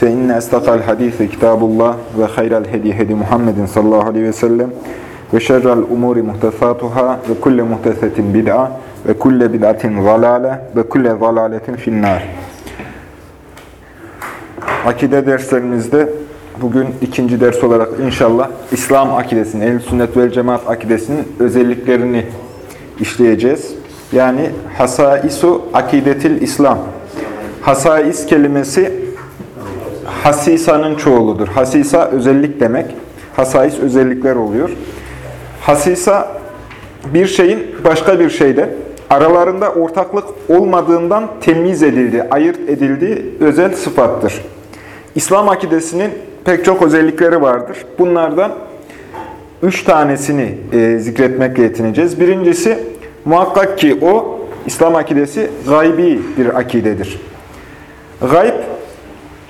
Fe inne estakal hadisi kitabullah ve hayral hedi hedi Muhammedin sallallahu aleyhi ve sellem ve şerrel umuri muhtesatuhâ ve kulle muhtesetin bid'a ve kulle bid'atin zalâle ve kulle zalâletin finnâr. Akide derslerimizde bugün ikinci ders olarak inşallah İslam akidesinin, el sünnet vel cemaat akidesinin özelliklerini işleyeceğiz. Yani hasaisu akidetil İslam. Hasais kelimesi Hasisa'nın çoğuludur. Hasisa özellik demek. Hasais özellikler oluyor. Hasisa bir şeyin başka bir şeyde aralarında ortaklık olmadığından temiz edildiği, ayırt edildiği özel sıfattır. İslam akidesinin pek çok özellikleri vardır. Bunlardan üç tanesini e, zikretmekle yetineceğiz. Birincisi muhakkak ki o İslam akidesi gaybi bir akidedir. Gayb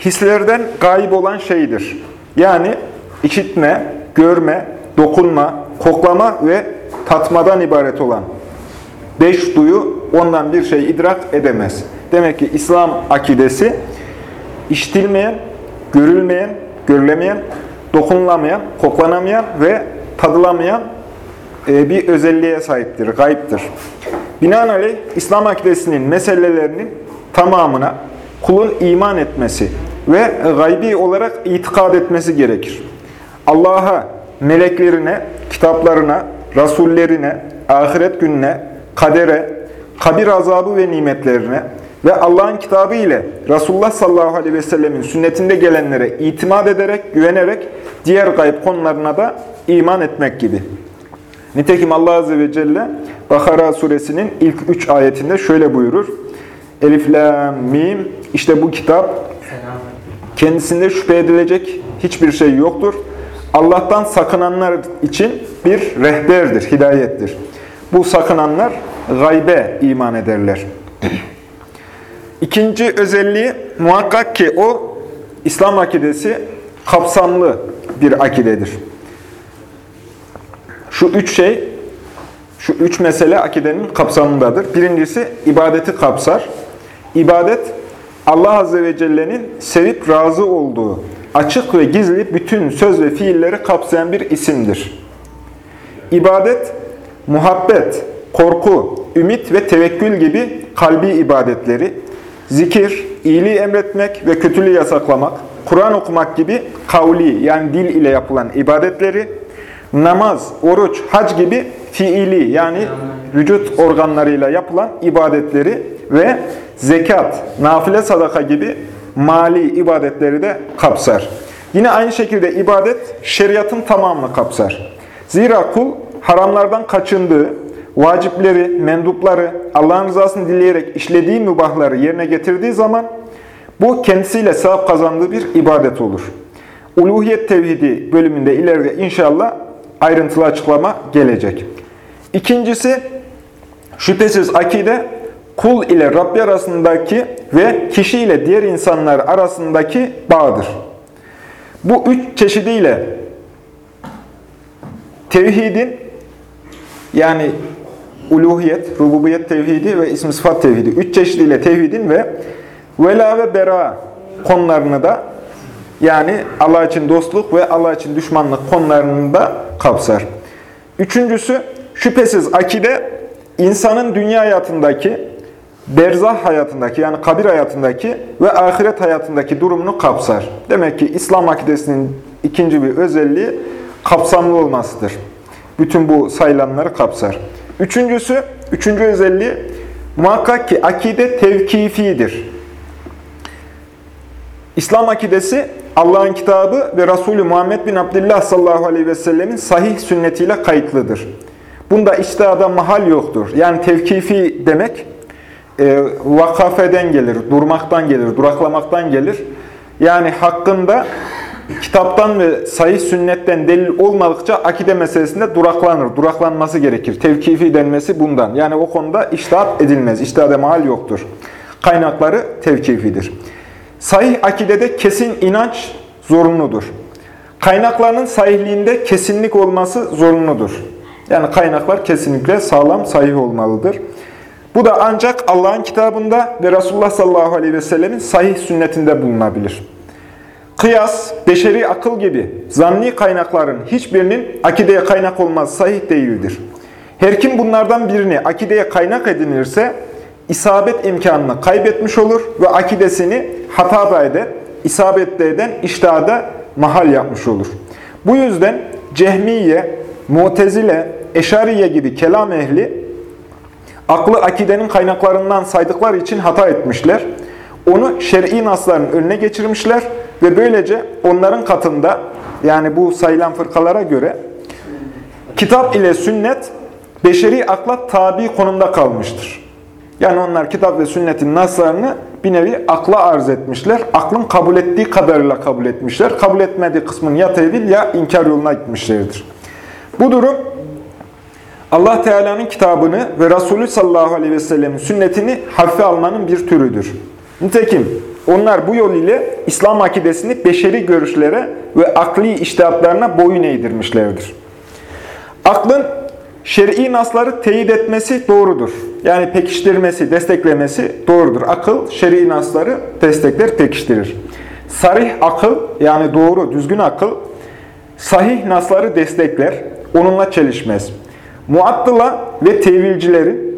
hislerden gayb olan şeydir. Yani işitme, görme, dokunma, koklama ve tatmadan ibaret olan beş duyu ondan bir şey idrak edemez. Demek ki İslam akidesi işitilmeyen, görülmeyen, görülemeyen, dokunulamayan, koklanamayan ve tadılamayan bir özelliğe sahiptir, gayiptir. Binaenaleyh İslam akidesinin meselelerinin tamamına kulun iman etmesi ve gaybi olarak itikad etmesi gerekir. Allah'a, meleklerine, kitaplarına, rasullerine, ahiret gününe, kadere, kabir azabı ve nimetlerine ve Allah'ın kitabı ile Resulullah sallallahu aleyhi ve sellemin sünnetinde gelenlere itimat ederek, güvenerek diğer gayb konularına da iman etmek gibi. Nitekim Allah Azze ve Celle Bakara suresinin ilk üç ayetinde şöyle buyurur. Elif, la, mim, işte bu kitap kendisinde şüphe edilecek hiçbir şey yoktur. Allah'tan sakınanlar için bir rehberdir, hidayettir. Bu sakınanlar gaybe iman ederler. İkinci özelliği muhakkak ki o İslam akidesi kapsamlı bir akidedir. Şu üç şey, şu üç mesele akidenin kapsamındadır. Birincisi ibadeti kapsar. İbadet Allah Azze ve Celle'nin sevip razı olduğu, açık ve gizli bütün söz ve fiilleri kapsayan bir isimdir. İbadet, muhabbet, korku, ümit ve tevekkül gibi kalbi ibadetleri, zikir, iyiliği emretmek ve kötülüğü yasaklamak, Kur'an okumak gibi kavli yani dil ile yapılan ibadetleri, namaz, oruç, hac gibi fiili yani vücut organlarıyla yapılan ibadetleri ve zekat, nafile sadaka gibi mali ibadetleri de kapsar. Yine aynı şekilde ibadet şeriatın tamamını kapsar. Zira kul haramlardan kaçındığı, vacipleri, mendupları, Allah'ın rızasını dileyerek işlediği mübahları yerine getirdiği zaman bu kendisiyle sevap kazandığı bir ibadet olur. Uluhiyet tevhidi bölümünde ileride inşallah ayrıntılı açıklama gelecek. İkincisi, şüphesiz akide kul ile Rabbi arasındaki ve kişi ile diğer insanlar arasındaki bağdır. Bu üç çeşidiyle tevhidin yani uluhiyet, rububiyet tevhidi ve ism sıfat tevhidi. Üç çeşidiyle tevhidin ve vela ve bera konularını da yani Allah için dostluk ve Allah için düşmanlık konularını da kapsar. Üçüncüsü şüphesiz akide insanın dünya hayatındaki berzah hayatındaki yani kabir hayatındaki ve ahiret hayatındaki durumunu kapsar. Demek ki İslam akidesinin ikinci bir özelliği kapsamlı olmasıdır. Bütün bu sayılanları kapsar. Üçüncüsü, üçüncü özelliği muhakkak ki akide tevkifidir. İslam akidesi Allah'ın kitabı ve Resulü Muhammed bin Abdullah sallallahu aleyhi ve sellemin sahih sünnetiyle kayıtlıdır. Bunda içtihada mahal yoktur. Yani tevkifi demek e, vakafeden gelir, durmaktan gelir, duraklamaktan gelir. Yani hakkında kitaptan ve sahih sünnetten delil olmadıkça akide meselesinde duraklanır. Duraklanması gerekir. Tevkifi denmesi bundan. Yani o konuda iştahat edilmez. İştihade mal yoktur. Kaynakları tevkifidir. Sahih akidede kesin inanç zorunludur. Kaynaklarının sahihliğinde kesinlik olması zorunludur. Yani kaynaklar kesinlikle sağlam, sahih olmalıdır. Bu da ancak Allah'ın kitabında ve Resulullah sallallahu aleyhi ve sellemin sahih sünnetinde bulunabilir. Kıyas, beşeri akıl gibi zanni kaynakların hiçbirinin akideye kaynak olmaz sahih değildir. Her kim bunlardan birini akideye kaynak edinirse isabet imkanını kaybetmiş olur ve akidesini hata da eder, isabette eden iştihada mahal yapmış olur. Bu yüzden Cehmiye, Mu'tezile, Eşariye gibi kelam ehli aklı akidenin kaynaklarından saydıkları için hata etmişler. Onu şer'i nasların önüne geçirmişler ve böylece onların katında yani bu sayılan fırkalara göre kitap ile sünnet beşeri akla tabi konumda kalmıştır. Yani onlar kitap ve sünnetin naslarını bir nevi akla arz etmişler. Aklın kabul ettiği kadarıyla kabul etmişler. Kabul etmediği kısmın ya tevil ya inkar yoluna gitmişlerdir. Bu durum Allah Teala'nın kitabını ve Resulü sallallahu aleyhi ve sellemin sünnetini hafife almanın bir türüdür. Nitekim onlar bu yol ile İslam akidesini beşeri görüşlere ve akli iştihatlarına boyun eğdirmişlerdir. Aklın şer'i nasları teyit etmesi doğrudur. Yani pekiştirmesi, desteklemesi doğrudur. Akıl şer'i nasları destekler, pekiştirir. Sarih akıl yani doğru, düzgün akıl sahih nasları destekler, onunla çelişmez. Muattıla ve tevilcilerin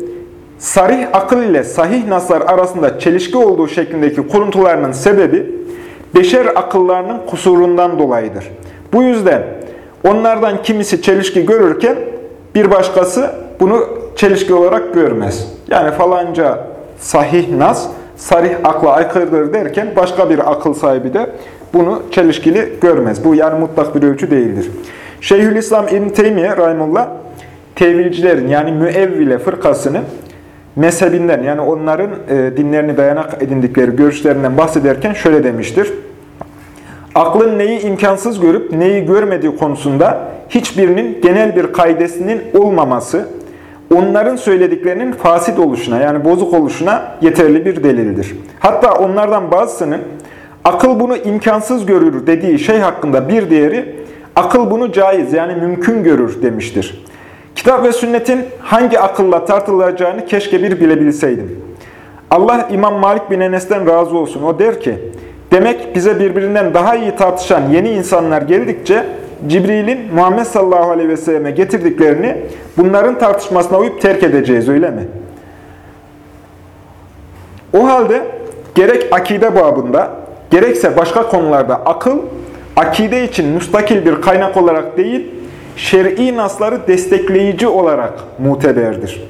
sarih akıl ile sahih naslar arasında çelişki olduğu şeklindeki kuruntularının sebebi beşer akıllarının kusurundan dolayıdır. Bu yüzden onlardan kimisi çelişki görürken bir başkası bunu çelişki olarak görmez. Yani falanca sahih nas, sarih akla aykırıdır derken başka bir akıl sahibi de bunu çelişkili görmez. Bu yani mutlak bir ölçü değildir. Şeyhülislam İbn Teymiye Rahimullah tevilcilerin yani müevvile fırkasının mezhebinden yani onların e, dinlerini dayanak edindikleri görüşlerinden bahsederken şöyle demiştir. Aklın neyi imkansız görüp neyi görmediği konusunda hiçbirinin genel bir kaidesinin olmaması, onların söylediklerinin fasit oluşuna yani bozuk oluşuna yeterli bir delildir. Hatta onlardan bazısının akıl bunu imkansız görür dediği şey hakkında bir diğeri akıl bunu caiz yani mümkün görür demiştir. Kitap ve sünnetin hangi akılla tartılacağını keşke bir bilebilseydim. Allah İmam Malik bin Enes'ten razı olsun. O der ki, demek bize birbirinden daha iyi tartışan yeni insanlar geldikçe Cibril'in Muhammed sallallahu aleyhi ve selleme getirdiklerini bunların tartışmasına uyup terk edeceğiz öyle mi? O halde gerek akide babında gerekse başka konularda akıl, akide için müstakil bir kaynak olarak değil, şer'i nasları destekleyici olarak muteberdir.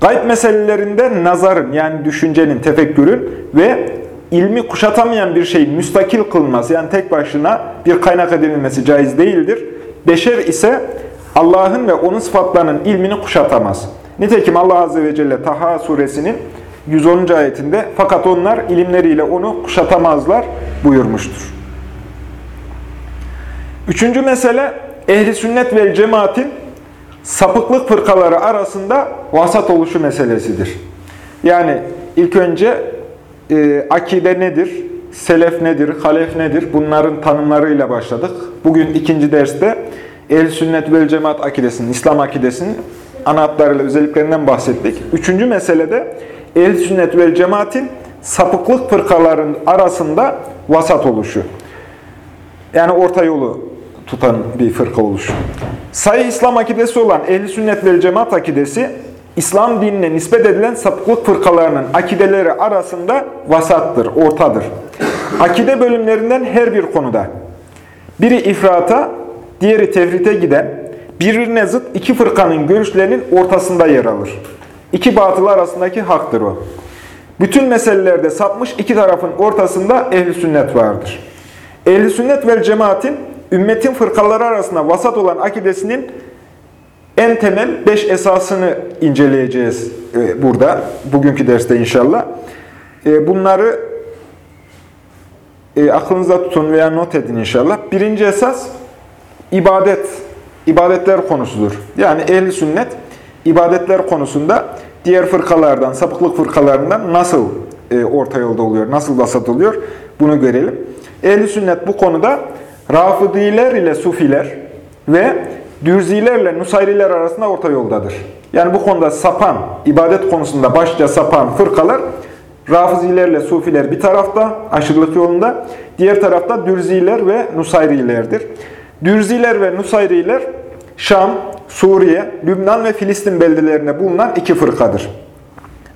Gayb meselelerinde nazarın yani düşüncenin, tefekkürün ve ilmi kuşatamayan bir şeyin müstakil kılması yani tek başına bir kaynak edilmesi caiz değildir. Beşer ise Allah'ın ve onun sıfatlarının ilmini kuşatamaz. Nitekim Allah Azze ve Celle Taha suresinin 110. ayetinde fakat onlar ilimleriyle onu kuşatamazlar buyurmuştur. Üçüncü mesele ehli sünnet ve cemaatin sapıklık fırkaları arasında vasat oluşu meselesidir. Yani ilk önce e, akide nedir, selef nedir, halef nedir bunların tanımlarıyla başladık. Bugün ikinci derste ehl sünnet ve cemaat akidesinin, İslam akidesinin ana hatlarıyla özelliklerinden bahsettik. Üçüncü meselede ehl sünnet ve cemaatin sapıklık fırkaların arasında vasat oluşu. Yani orta yolu tutan bir fırka oluşu. Sayı İslam akidesi olan ehli sünnet ve cemaat akidesi, İslam dinine nispet edilen sapıklık fırkalarının akideleri arasında vasattır, ortadır. Akide bölümlerinden her bir konuda biri ifrata, diğeri tefrite giden, birbirine zıt iki fırkanın görüşlerinin ortasında yer alır. İki batıl arasındaki haktır o. Bütün meselelerde sapmış iki tarafın ortasında ehli sünnet vardır. Ehli sünnet ve cemaatin ümmetin fırkaları arasında vasat olan akidesinin en temel beş esasını inceleyeceğiz e, burada, bugünkü derste inşallah. E, bunları e, aklınıza tutun veya not edin inşallah. Birinci esas ibadet, ibadetler konusudur. Yani ehli sünnet ibadetler konusunda diğer fırkalardan, sapıklık fırkalarından nasıl orta yolda oluyor, nasıl vasat oluyor bunu görelim. Ehli sünnet bu konuda Rafıdiler ile Sufiler ve Dürzilerle Nusayriler arasında orta yoldadır. Yani bu konuda sapan, ibadet konusunda başça sapan fırkalar Rafizilerle Sufiler bir tarafta, aşırılık yolunda, diğer tarafta Dürziler ve Nusayrilerdir. Dürziler ve Nusayriler Şam, Suriye, Lübnan ve Filistin beldelerine bulunan iki fırkadır.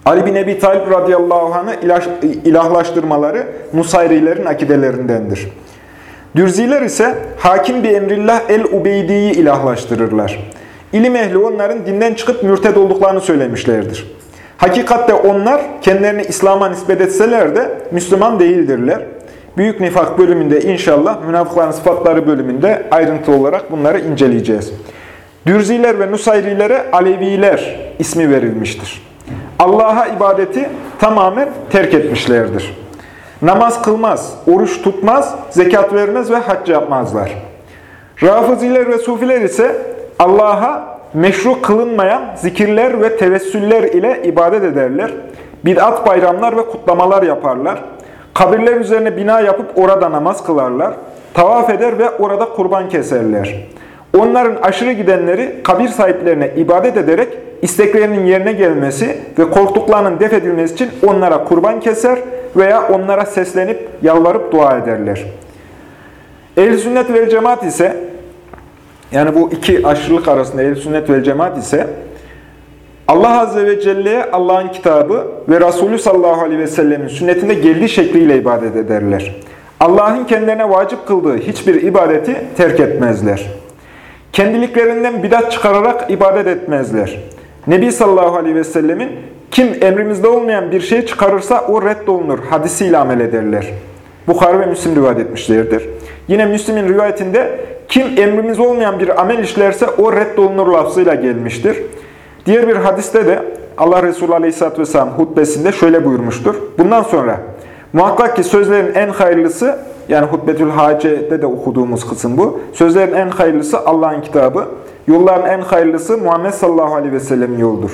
Ali bin Ebi Talib radıyallahu anh'ı ilahlaştırmaları Nusayrilerin akidelerindendir. Dürziler ise hakim bir emrillah el-Ubeydi'yi ilahlaştırırlar. İlim ehli onların dinden çıkıp mürted olduklarını söylemişlerdir. Hakikatte onlar kendilerini İslam'a nispet etseler de Müslüman değildirler. Büyük Nifak bölümünde inşallah münafıkların sıfatları bölümünde ayrıntılı olarak bunları inceleyeceğiz. Dürziler ve Nusayrilere Aleviler ismi verilmiştir. Allah'a ibadeti tamamen terk etmişlerdir. Namaz kılmaz, oruç tutmaz, zekat vermez ve hac yapmazlar. Rafiziler ve Sufiler ise Allah'a meşru kılınmayan zikirler ve tevessüller ile ibadet ederler. Bid'at bayramlar ve kutlamalar yaparlar. Kabirler üzerine bina yapıp orada namaz kılarlar. Tavaf eder ve orada kurban keserler. Onların aşırı gidenleri kabir sahiplerine ibadet ederek isteklerinin yerine gelmesi ve korktuklarının def edilmesi için onlara kurban keser veya onlara seslenip yalvarıp dua ederler. Ehl-i sünnet ve cemaat ise yani bu iki aşırılık arasında ehl sünnet ve cemaat ise Allah Azze ve Celle'ye Allah'ın kitabı ve Resulü sallallahu aleyhi ve sellemin sünnetinde geldiği şekliyle ibadet ederler. Allah'ın kendilerine vacip kıldığı hiçbir ibadeti terk etmezler. Kendiliklerinden bidat çıkararak ibadet etmezler. Nebi sallallahu aleyhi ve sellemin kim emrimizde olmayan bir şey çıkarırsa o reddolunur hadisiyle amel ederler. Bukhari ve Müslim rivayet etmişlerdir. Yine Müslim'in rivayetinde kim emrimiz olmayan bir amel işlerse o reddolunur lafzıyla gelmiştir. Diğer bir hadiste de Allah Resulü Aleyhisselatü Vesselam hutbesinde şöyle buyurmuştur. Bundan sonra muhakkak ki sözlerin en hayırlısı yani Hutbetül Hace'de de okuduğumuz kısım bu. Sözlerin en hayırlısı Allah'ın kitabı. Yolların en hayırlısı Muhammed sallallahu aleyhi ve sellem'in yoludur.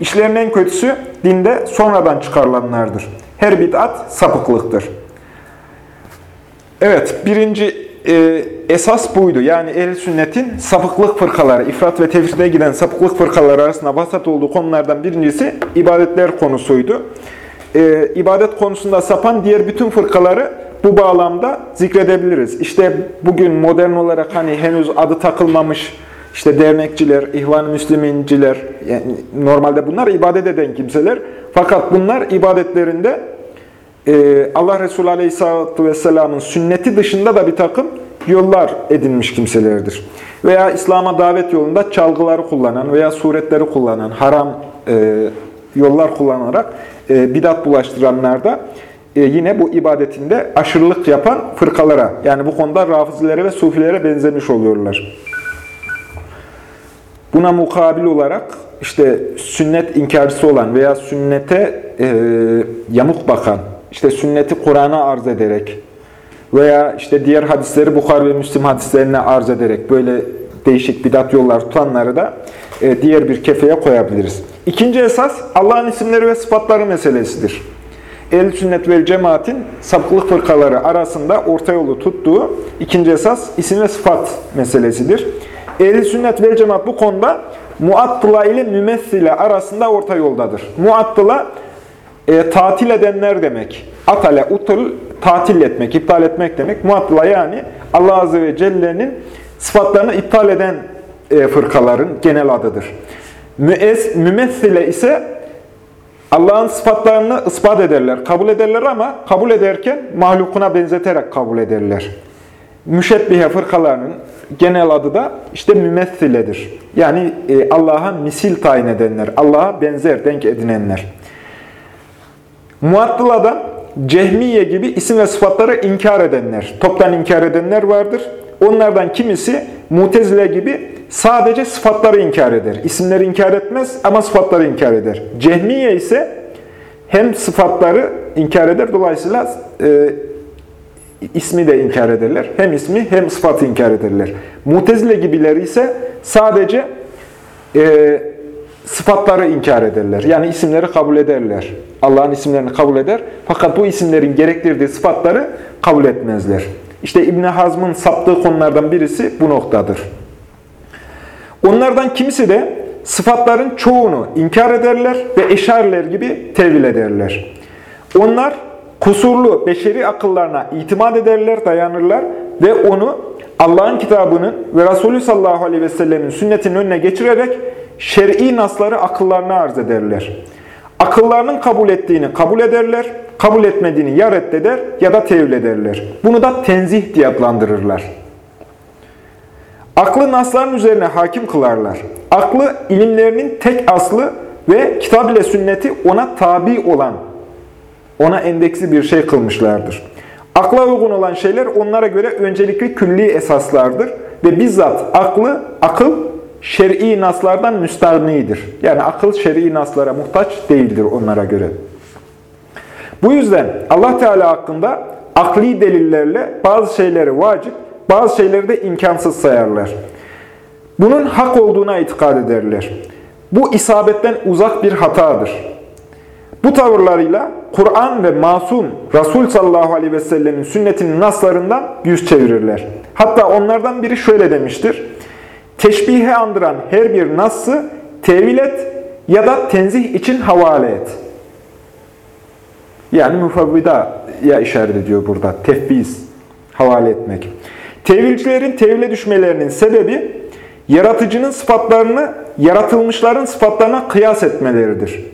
İşlerin en kötüsü dinde sonradan çıkarılanlardır. Her bid'at sapıklıktır. Evet, birinci e, esas buydu. Yani ehl sünnetin sapıklık fırkaları, ifrat ve tefsirde giden sapıklık fırkaları arasında vasat olduğu konulardan birincisi ibadetler konusuydu. E, ibadet konusunda sapan diğer bütün fırkaları bu bağlamda zikredebiliriz. İşte bugün modern olarak hani henüz adı takılmamış işte dernekçiler, ihvan-ı müsliminciler, yani normalde bunlar ibadet eden kimseler. Fakat bunlar ibadetlerinde e, Allah Resulü Aleyhisselatü Vesselam'ın sünneti dışında da bir takım yollar edinmiş kimselerdir. Veya İslam'a davet yolunda çalgıları kullanan veya suretleri kullanan, haram e, yollar kullanarak e, bidat bulaştıranlar da e, yine bu ibadetinde aşırılık yapan fırkalara, yani bu konuda rafizlere ve sufilere benzemiş oluyorlar. Buna mukabil olarak işte sünnet inkarcısı olan veya sünnete e, yamuk bakan, işte sünneti Kur'an'a arz ederek veya işte diğer hadisleri Bukhar ve Müslim hadislerine arz ederek böyle değişik bidat yollar tutanları da e, diğer bir kefeye koyabiliriz. İkinci esas Allah'ın isimleri ve sıfatları meselesidir. El sünnet ve cemaatin sapıklık fırkaları arasında orta yolu tuttuğu ikinci esas isim ve sıfat meselesidir. Ehl-i sünnet ve cemaat bu konuda muattıla ile mümessile arasında orta yoldadır. Muattıla e, tatil edenler demek. Atale, utul, tatil etmek, iptal etmek demek. Muattıla yani Allah Azze ve Celle'nin sıfatlarını iptal eden e, fırkaların genel adıdır. Mües, mümessile ise Allah'ın sıfatlarını ispat ederler, kabul ederler ama kabul ederken mahlukuna benzeterek kabul ederler. Müşebbihe fırkalarının genel adı da işte mümessiledir. Yani e, Allah'a misil tayin edenler, Allah'a benzer, denk edinenler. Muattıla'da Cehmiye gibi isim ve sıfatları inkar edenler, toptan inkar edenler vardır. Onlardan kimisi Mutezile gibi sadece sıfatları inkar eder. İsimleri inkar etmez ama sıfatları inkar eder. Cehmiye ise hem sıfatları inkar eder, dolayısıyla e, ismi de inkar ederler. Hem ismi hem sıfatı inkar ederler. Mutezile gibileri ise sadece e, sıfatları inkar ederler. Yani isimleri kabul ederler. Allah'ın isimlerini kabul eder. Fakat bu isimlerin gerektirdiği sıfatları kabul etmezler. İşte İbn Hazm'ın saptığı konulardan birisi bu noktadır. Onlardan kimisi de sıfatların çoğunu inkar ederler ve eşariler gibi tevil ederler. Onlar kusurlu beşeri akıllarına itimat ederler, dayanırlar ve onu Allah'ın kitabının ve Resulü sallallahu aleyhi ve sellemin sünnetinin önüne geçirerek şer'i nasları akıllarına arz ederler. Akıllarının kabul ettiğini kabul ederler, kabul etmediğini ya reddeder ya da tevil ederler. Bunu da tenzih diye adlandırırlar. Aklı nasların üzerine hakim kılarlar. Aklı ilimlerinin tek aslı ve kitap ile sünneti ona tabi olan, ona endeksi bir şey kılmışlardır. Akla uygun olan şeyler onlara göre öncelikli külli esaslardır ve bizzat aklı, akıl şer'i naslardan müstahnidir. Yani akıl şer'i naslara muhtaç değildir onlara göre. Bu yüzden Allah Teala hakkında akli delillerle bazı şeyleri vacip, bazı şeyleri de imkansız sayarlar. Bunun hak olduğuna itikad ederler. Bu isabetten uzak bir hatadır. Bu tavırlarıyla Kur'an ve masum Resul sallallahu aleyhi ve sellemin sünnetinin naslarından yüz çevirirler. Hatta onlardan biri şöyle demiştir. Teşbihe andıran her bir nassı tevil et ya da tenzih için havale et. Yani mufavvidaya işaret ediyor burada. Tefviz, havale etmek. Tevilcilerin tevile düşmelerinin sebebi yaratıcının sıfatlarını yaratılmışların sıfatlarına kıyas etmeleridir.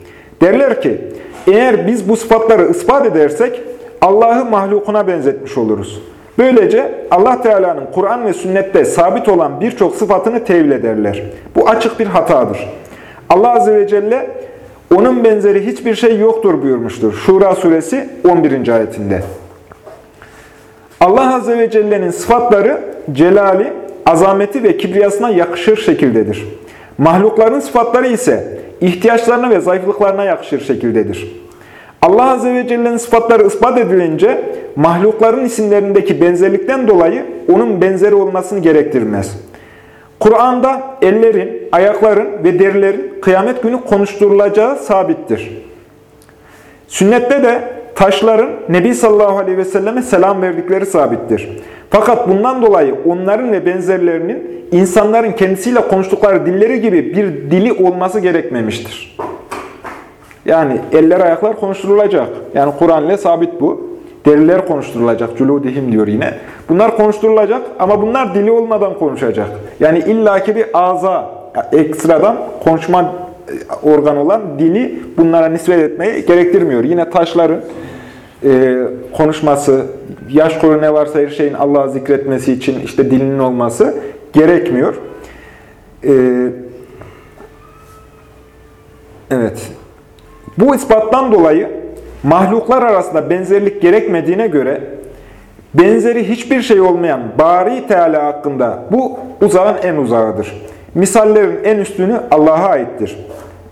Derler ki, eğer biz bu sıfatları ispat edersek Allah'ı mahlukuna benzetmiş oluruz. Böylece Allah Teala'nın Kur'an ve sünnette sabit olan birçok sıfatını tevil ederler. Bu açık bir hatadır. Allah Azze ve Celle onun benzeri hiçbir şey yoktur buyurmuştur. Şura suresi 11. ayetinde. Allah Azze ve Celle'nin sıfatları celali, azameti ve kibriyasına yakışır şekildedir. Mahlukların sıfatları ise ihtiyaçlarına ve zayıflıklarına yakışır şekildedir. Allah Azze ve Celle'nin sıfatları ispat edilince mahlukların isimlerindeki benzerlikten dolayı onun benzeri olmasını gerektirmez. Kur'an'da ellerin, ayakların ve derilerin kıyamet günü konuşturulacağı sabittir. Sünnette de taşların Nebi sallallahu aleyhi ve selleme selam verdikleri sabittir. Fakat bundan dolayı onların ve benzerlerinin insanların kendisiyle konuştukları dilleri gibi bir dili olması gerekmemiştir. Yani eller ayaklar konuşturulacak. Yani Kur'an ile sabit bu. Deriler konuşturulacak. Culudihim diyor yine. Bunlar konuşturulacak ama bunlar dili olmadan konuşacak. Yani illaki bir ağza, ekstradan konuşma organ olan dili bunlara nispet etmeyi gerektirmiyor. Yine taşların e, konuşması, yaş koru ne varsa her şeyin Allah'ı zikretmesi için işte dilinin olması gerekmiyor. E, evet. Bu ispattan dolayı mahluklar arasında benzerlik gerekmediğine göre benzeri hiçbir şey olmayan Bari Teala hakkında bu uzağın en uzağıdır. Misallerin en üstünü Allah'a aittir.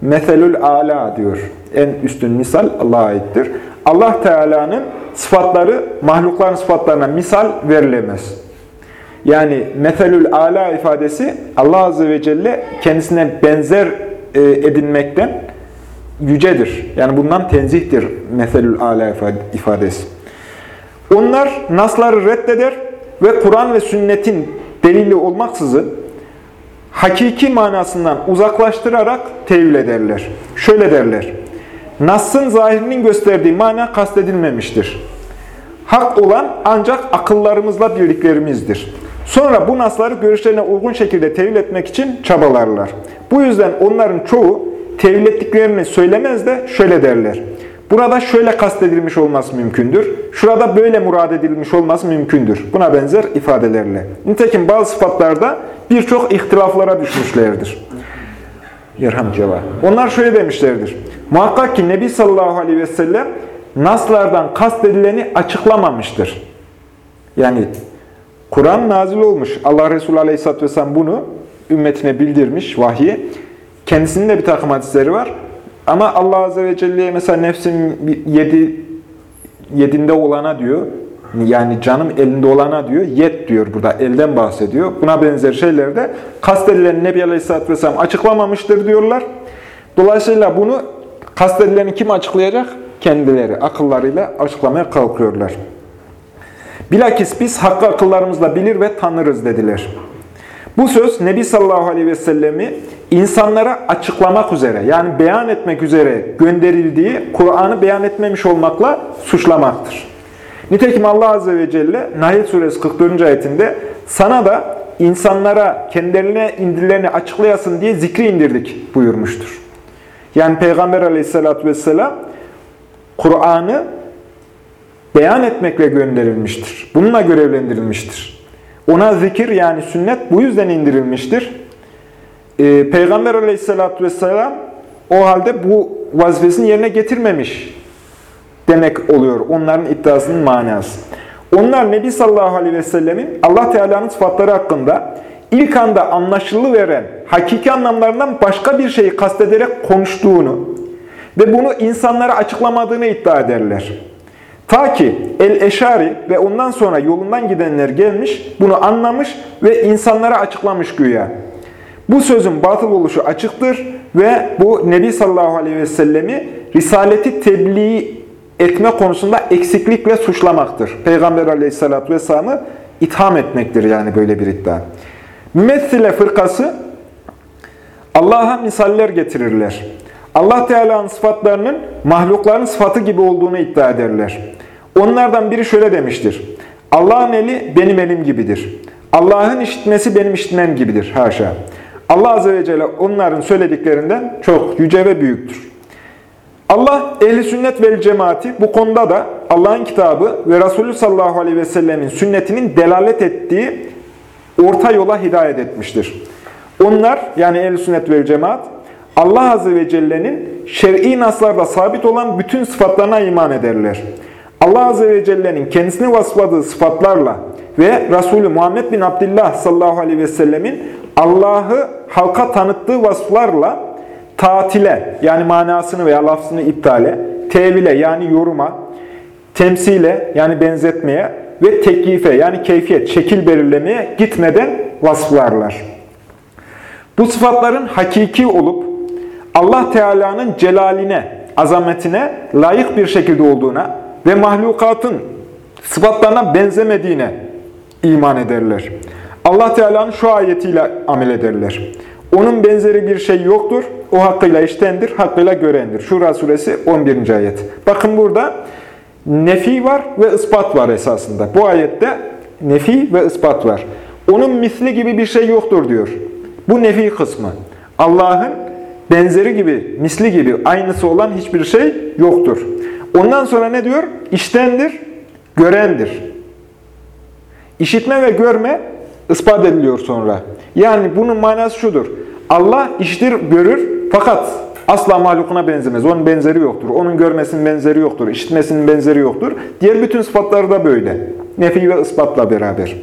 Meselül ala diyor. En üstün misal Allah'a aittir. Allah Teala'nın sıfatları mahlukların sıfatlarına misal verilemez. Yani meselül ala ifadesi Allah Azze ve Celle kendisine benzer e, edinmekten yücedir. Yani bundan tenzihtir meselül ala ifadesi. Onlar nasları reddeder ve Kur'an ve sünnetin delili olmaksızın hakiki manasından uzaklaştırarak tevil ederler. Şöyle derler. Nas'ın zahirinin gösterdiği mana kastedilmemiştir. Hak olan ancak akıllarımızla bildiklerimizdir. Sonra bu nasları görüşlerine uygun şekilde tevil etmek için çabalarlar. Bu yüzden onların çoğu tevil ettiklerini söylemez de şöyle derler. Burada şöyle kastedilmiş olması mümkündür. Şurada böyle murad edilmiş olması mümkündür. Buna benzer ifadelerle. Nitekim bazı sıfatlarda birçok ihtilaflara düşmüşlerdir. Yerham cevap. Onlar şöyle demişlerdir. Muhakkak ki Nebi sallallahu aleyhi ve sellem naslardan kastedileni açıklamamıştır. Yani Kur'an nazil olmuş. Allah Resulü aleyhisselatü vesselam bunu ümmetine bildirmiş vahyi. Kendisinin de bir takım hadisleri var. Ama Allah Azze ve Celle'ye mesela nefsim yedi, yedinde olana diyor. yani canım elinde olana diyor, yet diyor burada, elden bahsediyor. Buna benzer şeyler de kastedilen Nebi Aleyhisselatü Vesselam açıklamamıştır diyorlar. Dolayısıyla bunu kastedileni kim açıklayacak? Kendileri akıllarıyla açıklamaya kalkıyorlar. Bilakis biz hakkı akıllarımızla bilir ve tanırız dediler. Bu söz Nebi sallallahu aleyhi ve insanlara açıklamak üzere yani beyan etmek üzere gönderildiği Kur'an'ı beyan etmemiş olmakla suçlamaktır. Nitekim Allah Azze ve Celle Nahl Suresi 44. ayetinde sana da insanlara kendilerine indirilerini açıklayasın diye zikri indirdik buyurmuştur. Yani Peygamber aleyhissalatü vesselam Kur'an'ı beyan etmekle gönderilmiştir. Bununla görevlendirilmiştir. Ona zikir yani sünnet bu yüzden indirilmiştir. Ee, Peygamber aleyhissalatü vesselam o halde bu vazifesini yerine getirmemiş demek oluyor. Onların iddiasının manası. Onlar Nebi sallallahu aleyhi ve sellemin Allah Teala'nın sıfatları hakkında ilk anda anlaşılıveren hakiki anlamlarından başka bir şeyi kastederek konuştuğunu ve bunu insanlara açıklamadığını iddia ederler. Ta ki El-Eşari ve ondan sonra yolundan gidenler gelmiş, bunu anlamış ve insanlara açıklamış güya. Bu sözün batıl oluşu açıktır ve bu Nebi sallallahu aleyhi ve sellemi risaleti tebliğ etme konusunda eksiklikle suçlamaktır. Peygamber aleyhissalatü vesselam'ı itham etmektir yani böyle bir iddia. Mümessile fırkası Allah'a misaller getirirler. Allah Teala'nın sıfatlarının mahlukların sıfatı gibi olduğunu iddia ederler. Onlardan biri şöyle demiştir. Allah'ın eli benim elim gibidir. Allah'ın işitmesi benim işitmem gibidir. Haşa. Allah Azze ve Celle onların söylediklerinden çok yüce ve büyüktür. Allah ehli sünnet vel cemaati bu konuda da Allah'ın kitabı ve Resulü sallallahu aleyhi ve sellemin sünnetinin delalet ettiği orta yola hidayet etmiştir. Onlar yani ehli sünnet vel cemaat Allah Azze ve Celle'nin şer'i naslarda sabit olan bütün sıfatlarına iman ederler. Allah Azze ve Celle'nin kendisini vasıfladığı sıfatlarla ve Resulü Muhammed bin Abdullah sallallahu aleyhi ve sellemin Allah'ı halka tanıttığı vasıflarla tatile yani manasını veya lafzını iptale, tevile yani yoruma, temsile yani benzetmeye ve tekyife yani keyfiyet, şekil belirlemeye gitmeden vasıflarlar. Bu sıfatların hakiki olup Allah Teala'nın celaline, azametine layık bir şekilde olduğuna ve mahlukatın sıfatlarına benzemediğine iman ederler. Allah Teala'nın şu ayetiyle amel ederler. Onun benzeri bir şey yoktur. O hakkıyla iştendir, hakkıyla görendir. Şura suresi 11. ayet. Bakın burada nefi var ve ispat var esasında. Bu ayette nefi ve ispat var. Onun misli gibi bir şey yoktur diyor. Bu nefi kısmı. Allah'ın benzeri gibi, misli gibi, aynısı olan hiçbir şey yoktur. Ondan sonra ne diyor? İştendir, görendir. İşitme ve görme ispat ediliyor sonra. Yani bunun manası şudur. Allah iştir, görür fakat asla mahlukuna benzemez. Onun benzeri yoktur. Onun görmesinin benzeri yoktur. İşitmesinin benzeri yoktur. Diğer bütün sıfatları da böyle. Nefi ve ispatla beraber.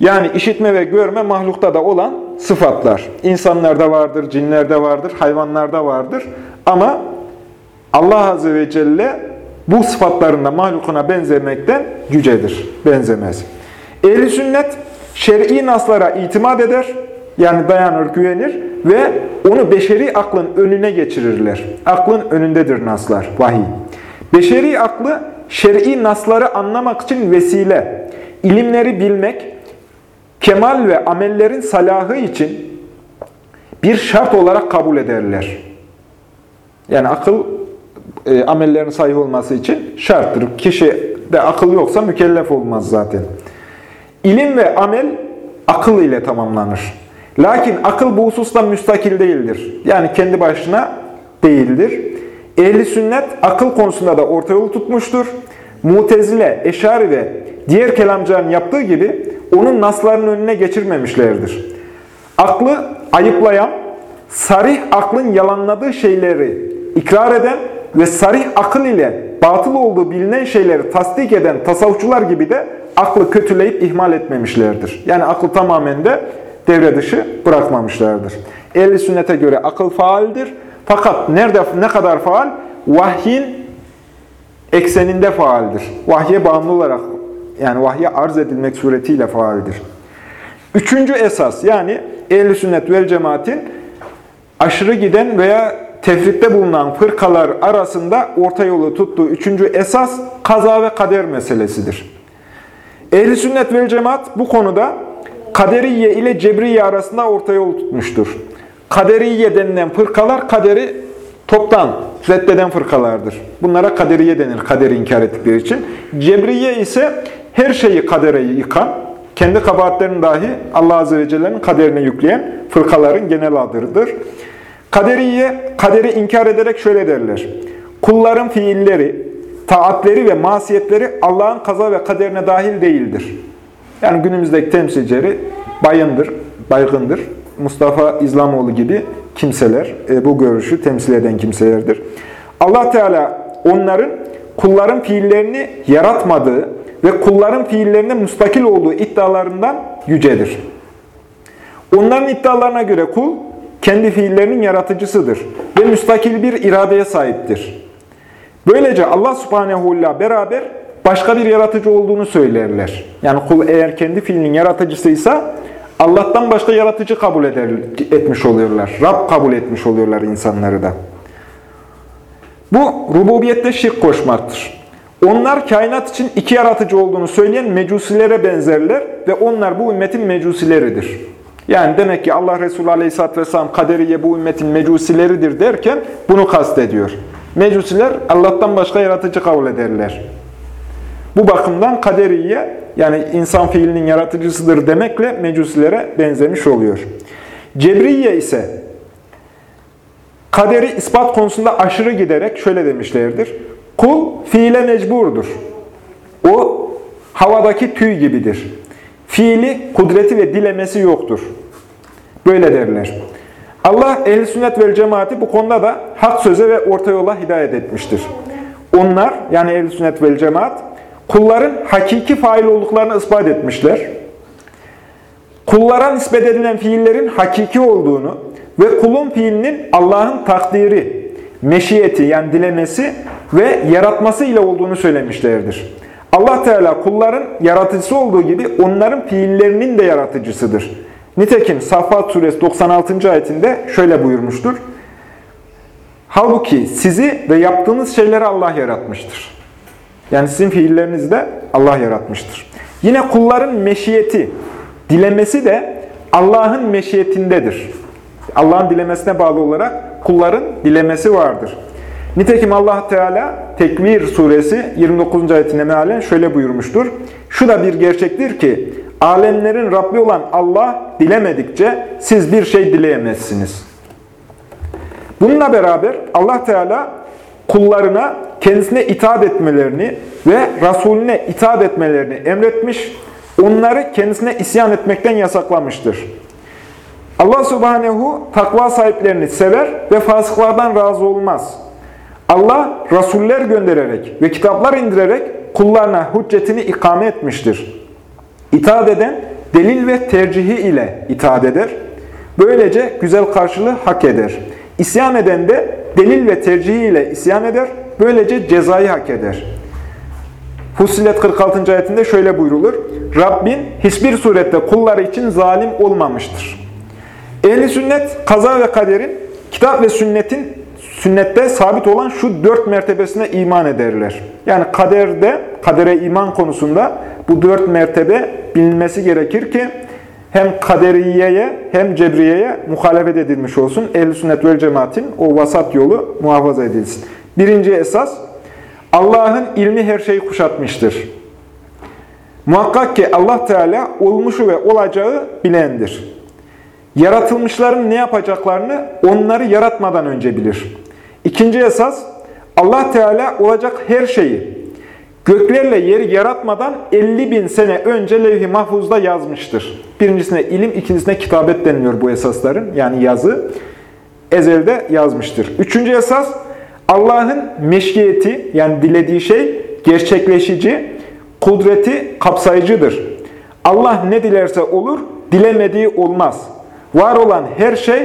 Yani işitme ve görme mahlukta da olan sıfatlar. İnsanlarda vardır, cinlerde vardır, hayvanlarda vardır. Ama Allah Azze ve Celle bu sıfatlarında mahlukuna benzemekten yücedir. Benzemez. Ehli sünnet şer'i naslara itimat eder, yani dayanır, güvenir ve onu beşeri aklın önüne geçirirler. Aklın önündedir naslar, vahiy. Beşeri aklı şer'i nasları anlamak için vesile, ilimleri bilmek, kemal ve amellerin salahı için bir şart olarak kabul ederler. Yani akıl e, amellerin sahih olması için şarttır. Kişi de akıl yoksa mükellef olmaz zaten. İlim ve amel akıl ile tamamlanır. Lakin akıl bu hususta müstakil değildir. Yani kendi başına değildir. Ehli sünnet akıl konusunda da orta yolu tutmuştur. Mutezile, Eşari ve diğer kelamcıların yaptığı gibi onun naslarının önüne geçirmemişlerdir. Aklı ayıplayan, sarih aklın yalanladığı şeyleri ikrar eden ve sarih akıl ile batıl olduğu bilinen şeyleri tasdik eden tasavvufçular gibi de aklı kötüleyip ihmal etmemişlerdir. Yani akıl tamamen de devre dışı bırakmamışlardır. Ehli sünnete göre akıl faaldir. Fakat nerede ne kadar faal? Vahyin ekseninde faaldir. Vahye bağımlı olarak, yani vahye arz edilmek suretiyle faaldir. Üçüncü esas, yani ehl sünnet vel cemaatin aşırı giden veya tefritte bulunan fırkalar arasında orta yolu tuttuğu üçüncü esas kaza ve kader meselesidir. Ehl-i sünnet vel cemaat bu konuda kaderiye ile cebriye arasında orta yol tutmuştur. Kaderiye denilen fırkalar kaderi toptan reddeden fırkalardır. Bunlara kaderiye denir, kaderi inkar ettikleri için. Cebriye ise her şeyi kadere yıkan, kendi kabahatlerini dahi Allah Azze ve Celle'nin kaderine yükleyen fırkaların genel adıdır. Kaderiye, kaderi inkar ederek şöyle derler. Kulların fiilleri, taatleri ve masiyetleri Allah'ın kaza ve kaderine dahil değildir. Yani günümüzdeki temsilcileri bayındır, baygındır. Mustafa İslamoğlu gibi kimseler, e, bu görüşü temsil eden kimselerdir. Allah Teala onların kulların fiillerini yaratmadığı ve kulların fiillerine mustakil olduğu iddialarından yücedir. Onların iddialarına göre kul kendi fiillerinin yaratıcısıdır ve müstakil bir iradeye sahiptir. Böylece Allah subhanehu beraber başka bir yaratıcı olduğunu söylerler. Yani kul eğer kendi fiilinin yaratıcısıysa Allah'tan başka yaratıcı kabul eder, etmiş oluyorlar. Rab kabul etmiş oluyorlar insanları da. Bu rububiyette şirk koşmaktır. Onlar kainat için iki yaratıcı olduğunu söyleyen mecusilere benzerler ve onlar bu ümmetin mecusileridir. Yani demek ki Allah Resulü Aleyhisselatü Vesselam kaderiye bu ümmetin mecusileridir derken bunu kastediyor. Mecusiler Allah'tan başka yaratıcı kabul ederler. Bu bakımdan kaderiye yani insan fiilinin yaratıcısıdır demekle mecusilere benzemiş oluyor. Cebriye ise kaderi ispat konusunda aşırı giderek şöyle demişlerdir. Kul fiile mecburdur. O havadaki tüy gibidir. Fiili, kudreti ve dilemesi yoktur. Böyle derler. Allah ehl sünnet vel cemaati bu konuda da hak söze ve orta yola hidayet etmiştir. Onlar yani ehl sünnet vel cemaat kulların hakiki fail olduklarını ispat etmişler. Kullara nispet edilen fiillerin hakiki olduğunu ve kulun fiilinin Allah'ın takdiri, meşiyeti yani dilemesi ve yaratması ile olduğunu söylemişlerdir. Allah Teala kulların yaratıcısı olduğu gibi onların fiillerinin de yaratıcısıdır. Nitekim Saffat suresi 96. ayetinde şöyle buyurmuştur. Halbuki sizi ve yaptığınız şeyleri Allah yaratmıştır. Yani sizin fiillerinizi de Allah yaratmıştır. Yine kulların meşiyeti, dilemesi de Allah'ın meşiyetindedir. Allah'ın dilemesine bağlı olarak kulların dilemesi vardır. Nitekim Allah Teala Tekvir suresi 29. ayetine mealen şöyle buyurmuştur. Şu da bir gerçektir ki alemlerin Rabbi olan Allah dilemedikçe siz bir şey dileyemezsiniz. Bununla beraber Allah Teala kullarına kendisine itaat etmelerini ve Resulüne itaat etmelerini emretmiş, onları kendisine isyan etmekten yasaklamıştır. Allah Subhanehu takva sahiplerini sever ve fasıklardan razı olmaz. Allah rasuller göndererek ve kitaplar indirerek kullarına hüccetini ikame etmiştir. İtaat eden delil ve tercihi ile itaat eder. Böylece güzel karşılığı hak eder. İsyan eden de delil ve tercihi ile isyan eder. Böylece cezayı hak eder. Fussilet 46. ayetinde şöyle buyrulur. Rabbin hiçbir surette kulları için zalim olmamıştır. Ehli sünnet kaza ve kaderin kitap ve sünnetin sünnette sabit olan şu dört mertebesine iman ederler. Yani kaderde, kadere iman konusunda bu dört mertebe bilinmesi gerekir ki hem kaderiyeye hem cebriyeye muhalefet edilmiş olsun. Ehl-i sünnet vel cemaatin o vasat yolu muhafaza edilsin. Birinci esas, Allah'ın ilmi her şeyi kuşatmıştır. Muhakkak ki Allah Teala olmuşu ve olacağı bilendir. Yaratılmışların ne yapacaklarını onları yaratmadan önce bilir. İkinci esas, Allah Teala olacak her şeyi göklerle yeri yaratmadan 50 bin sene önce levh-i mahfuzda yazmıştır. Birincisine ilim, ikincisine kitabet deniliyor bu esasların, yani yazı. Ezelde yazmıştır. Üçüncü esas, Allah'ın meşiyeti, yani dilediği şey gerçekleşici, kudreti kapsayıcıdır. Allah ne dilerse olur, dilemediği olmaz. Var olan her şey,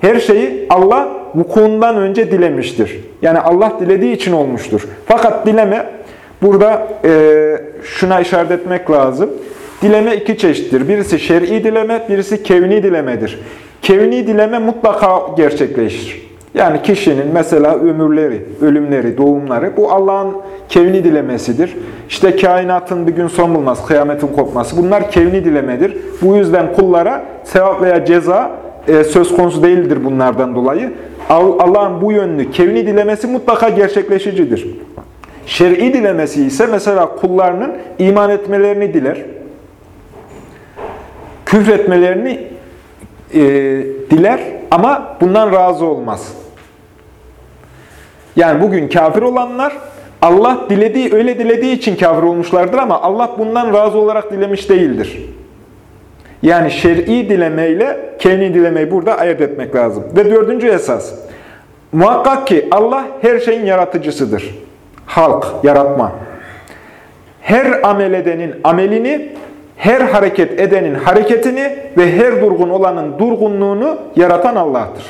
her şeyi Allah vukuundan önce dilemiştir. Yani Allah dilediği için olmuştur. Fakat dileme, burada e, şuna işaret etmek lazım. Dileme iki çeşittir. Birisi şer'i dileme, birisi kevni dilemedir. Kevni dileme mutlaka gerçekleşir. Yani kişinin mesela ömürleri, ölümleri, doğumları bu Allah'ın kevni dilemesidir. İşte kainatın bir gün son bulması, kıyametin kopması bunlar kevni dilemedir. Bu yüzden kullara sevap veya ceza e, söz konusu değildir bunlardan dolayı. Allah'ın bu yönlü kevni dilemesi mutlaka gerçekleşicidir. Şer'i dilemesi ise mesela kullarının iman etmelerini diler. Küfretmelerini e, diler ama bundan razı olmaz. Yani bugün kafir olanlar Allah dilediği, öyle dilediği için kafir olmuşlardır ama Allah bundan razı olarak dilemiş değildir. Yani şer'i dilemeyle kevni dilemeyi burada ayırt etmek lazım. Ve dördüncü esas, muhakkak ki Allah her şeyin yaratıcısıdır. Halk, yaratma. Her amel edenin amelini, her hareket edenin hareketini ve her durgun olanın durgunluğunu yaratan Allah'tır.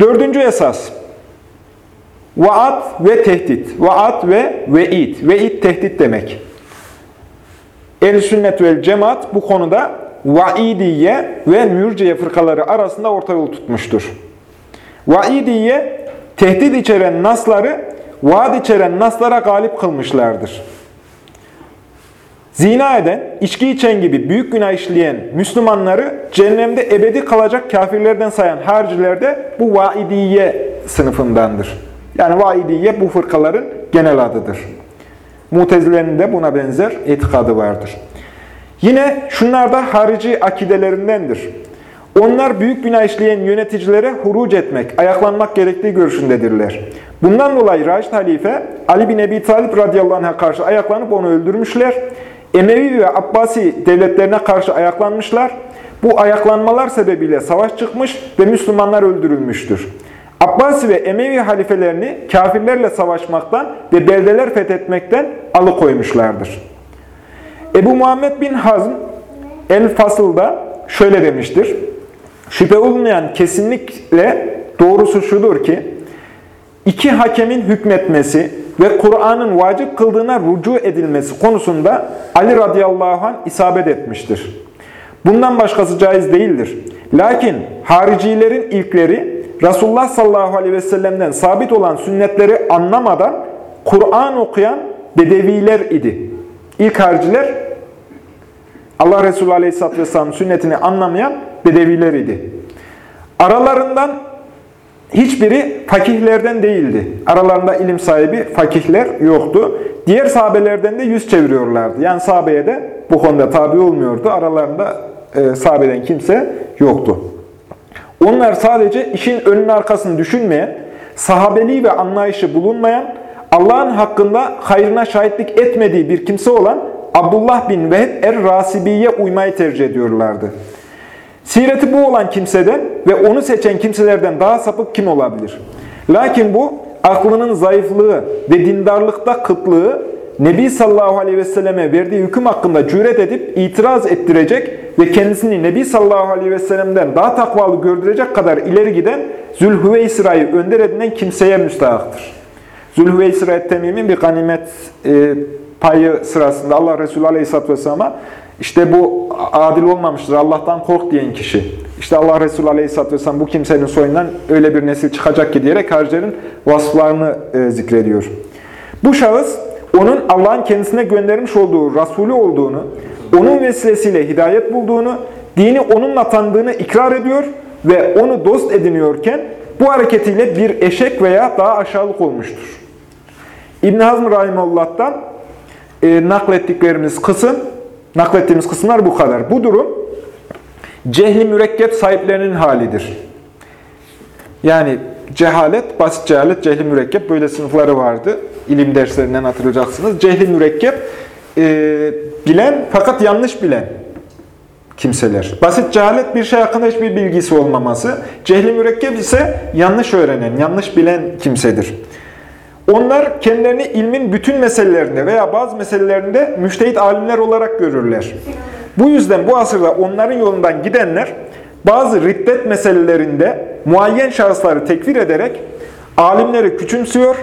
Dördüncü esas, Vaat ve tehdit. Vaat ve veid. Veid tehdit demek. El sünnet vel cemaat bu konuda vaidiye ve mürciye fırkaları arasında orta yol tutmuştur. Vaidiye tehdit içeren nasları vaat içeren naslara galip kılmışlardır. Zina eden, içki içen gibi büyük günah işleyen Müslümanları cehennemde ebedi kalacak kafirlerden sayan hariciler de bu vaidiye sınıfındandır. Yani vaidiye bu fırkaların genel adıdır. Mutezilerin de buna benzer itikadı vardır. Yine şunlar da harici akidelerindendir. Onlar büyük günah işleyen yöneticilere huruc etmek, ayaklanmak gerektiği görüşündedirler. Bundan dolayı Raşid Halife, Ali bin Ebi Talip radıyallahu anh'a karşı ayaklanıp onu öldürmüşler. Emevi ve Abbasi devletlerine karşı ayaklanmışlar. Bu ayaklanmalar sebebiyle savaş çıkmış ve Müslümanlar öldürülmüştür. Abbasi ve Emevi halifelerini kafirlerle savaşmaktan ve beldeler fethetmekten alıkoymuşlardır. Ebu Muhammed bin Hazm El-Fasıl'da şöyle demiştir. Şüphe olmayan kesinlikle doğrusu şudur ki, iki hakemin hükmetmesi ve Kur'an'ın vacip kıldığına rucu edilmesi konusunda Ali radıyallahu anh isabet etmiştir. Bundan başkası caiz değildir. Lakin haricilerin ilkleri Resulullah sallallahu aleyhi ve sellem'den sabit olan sünnetleri anlamadan Kur'an okuyan bedeviler idi. İlk hariciler Allah Resulü aleyhisselatü vesselam sünnetini anlamayan bedeviler idi. Aralarından hiçbiri fakihlerden değildi. Aralarında ilim sahibi fakihler yoktu. Diğer sahabelerden de yüz çeviriyorlardı. Yani sahabeye de bu konuda tabi olmuyordu. Aralarında e, sahabeden kimse yoktu. Onlar sadece işin önün arkasını düşünmeyen, sahabeliği ve anlayışı bulunmayan, Allah'ın hakkında hayrına şahitlik etmediği bir kimse olan Abdullah bin Vehb er-Rasibi'ye uymayı tercih ediyorlardı. Sireti bu olan kimseden ve onu seçen kimselerden daha sapık kim olabilir? Lakin bu aklının zayıflığı ve dindarlıkta kıtlığı Nebi sallallahu aleyhi ve selleme verdiği hüküm hakkında cüret edip itiraz ettirecek ve kendisini Nebi sallallahu aleyhi ve sellem'den daha takvalı gördürecek kadar ileri giden Zülhüveysira'yı önder edinen kimseye müstahaktır. Zülhüveysira Temim'in bir ganimet e, payı sırasında Allah Resulü aleyhisselatü vesselam'a işte bu adil olmamıştır, Allah'tan kork diyen kişi. İşte Allah Resulü Aleyhisselatü Vesselam bu kimsenin soyundan öyle bir nesil çıkacak ki diyerek harcilerin vasıflarını e, zikrediyor. Bu şahıs onun Allah'ın kendisine göndermiş olduğu Resulü olduğunu, onun vesilesiyle hidayet bulduğunu, dini onunla tanıdığını ikrar ediyor ve onu dost ediniyorken bu hareketiyle bir eşek veya daha aşağılık olmuştur. İbn Hazm Rahimullah'tan e, naklettiklerimiz kısım, naklettiğimiz kısımlar bu kadar. Bu durum cehli mürekkep sahiplerinin halidir. Yani cehalet, basit cehalet, cehli mürekkep böyle sınıfları vardı. İlim derslerinden hatırlayacaksınız. Cehli mürekkep e, bilen fakat yanlış bilen kimseler. Basit cehalet bir şey hakkında hiçbir bilgisi olmaması. Cehli mürekkep ise yanlış öğrenen, yanlış bilen kimsedir. Onlar kendilerini ilmin bütün meselelerinde veya bazı meselelerinde müştehit alimler olarak görürler. Bu yüzden bu asırda onların yolundan gidenler bazı riddet meselelerinde muayyen şahısları tekfir ederek Alimleri küçümsüyor,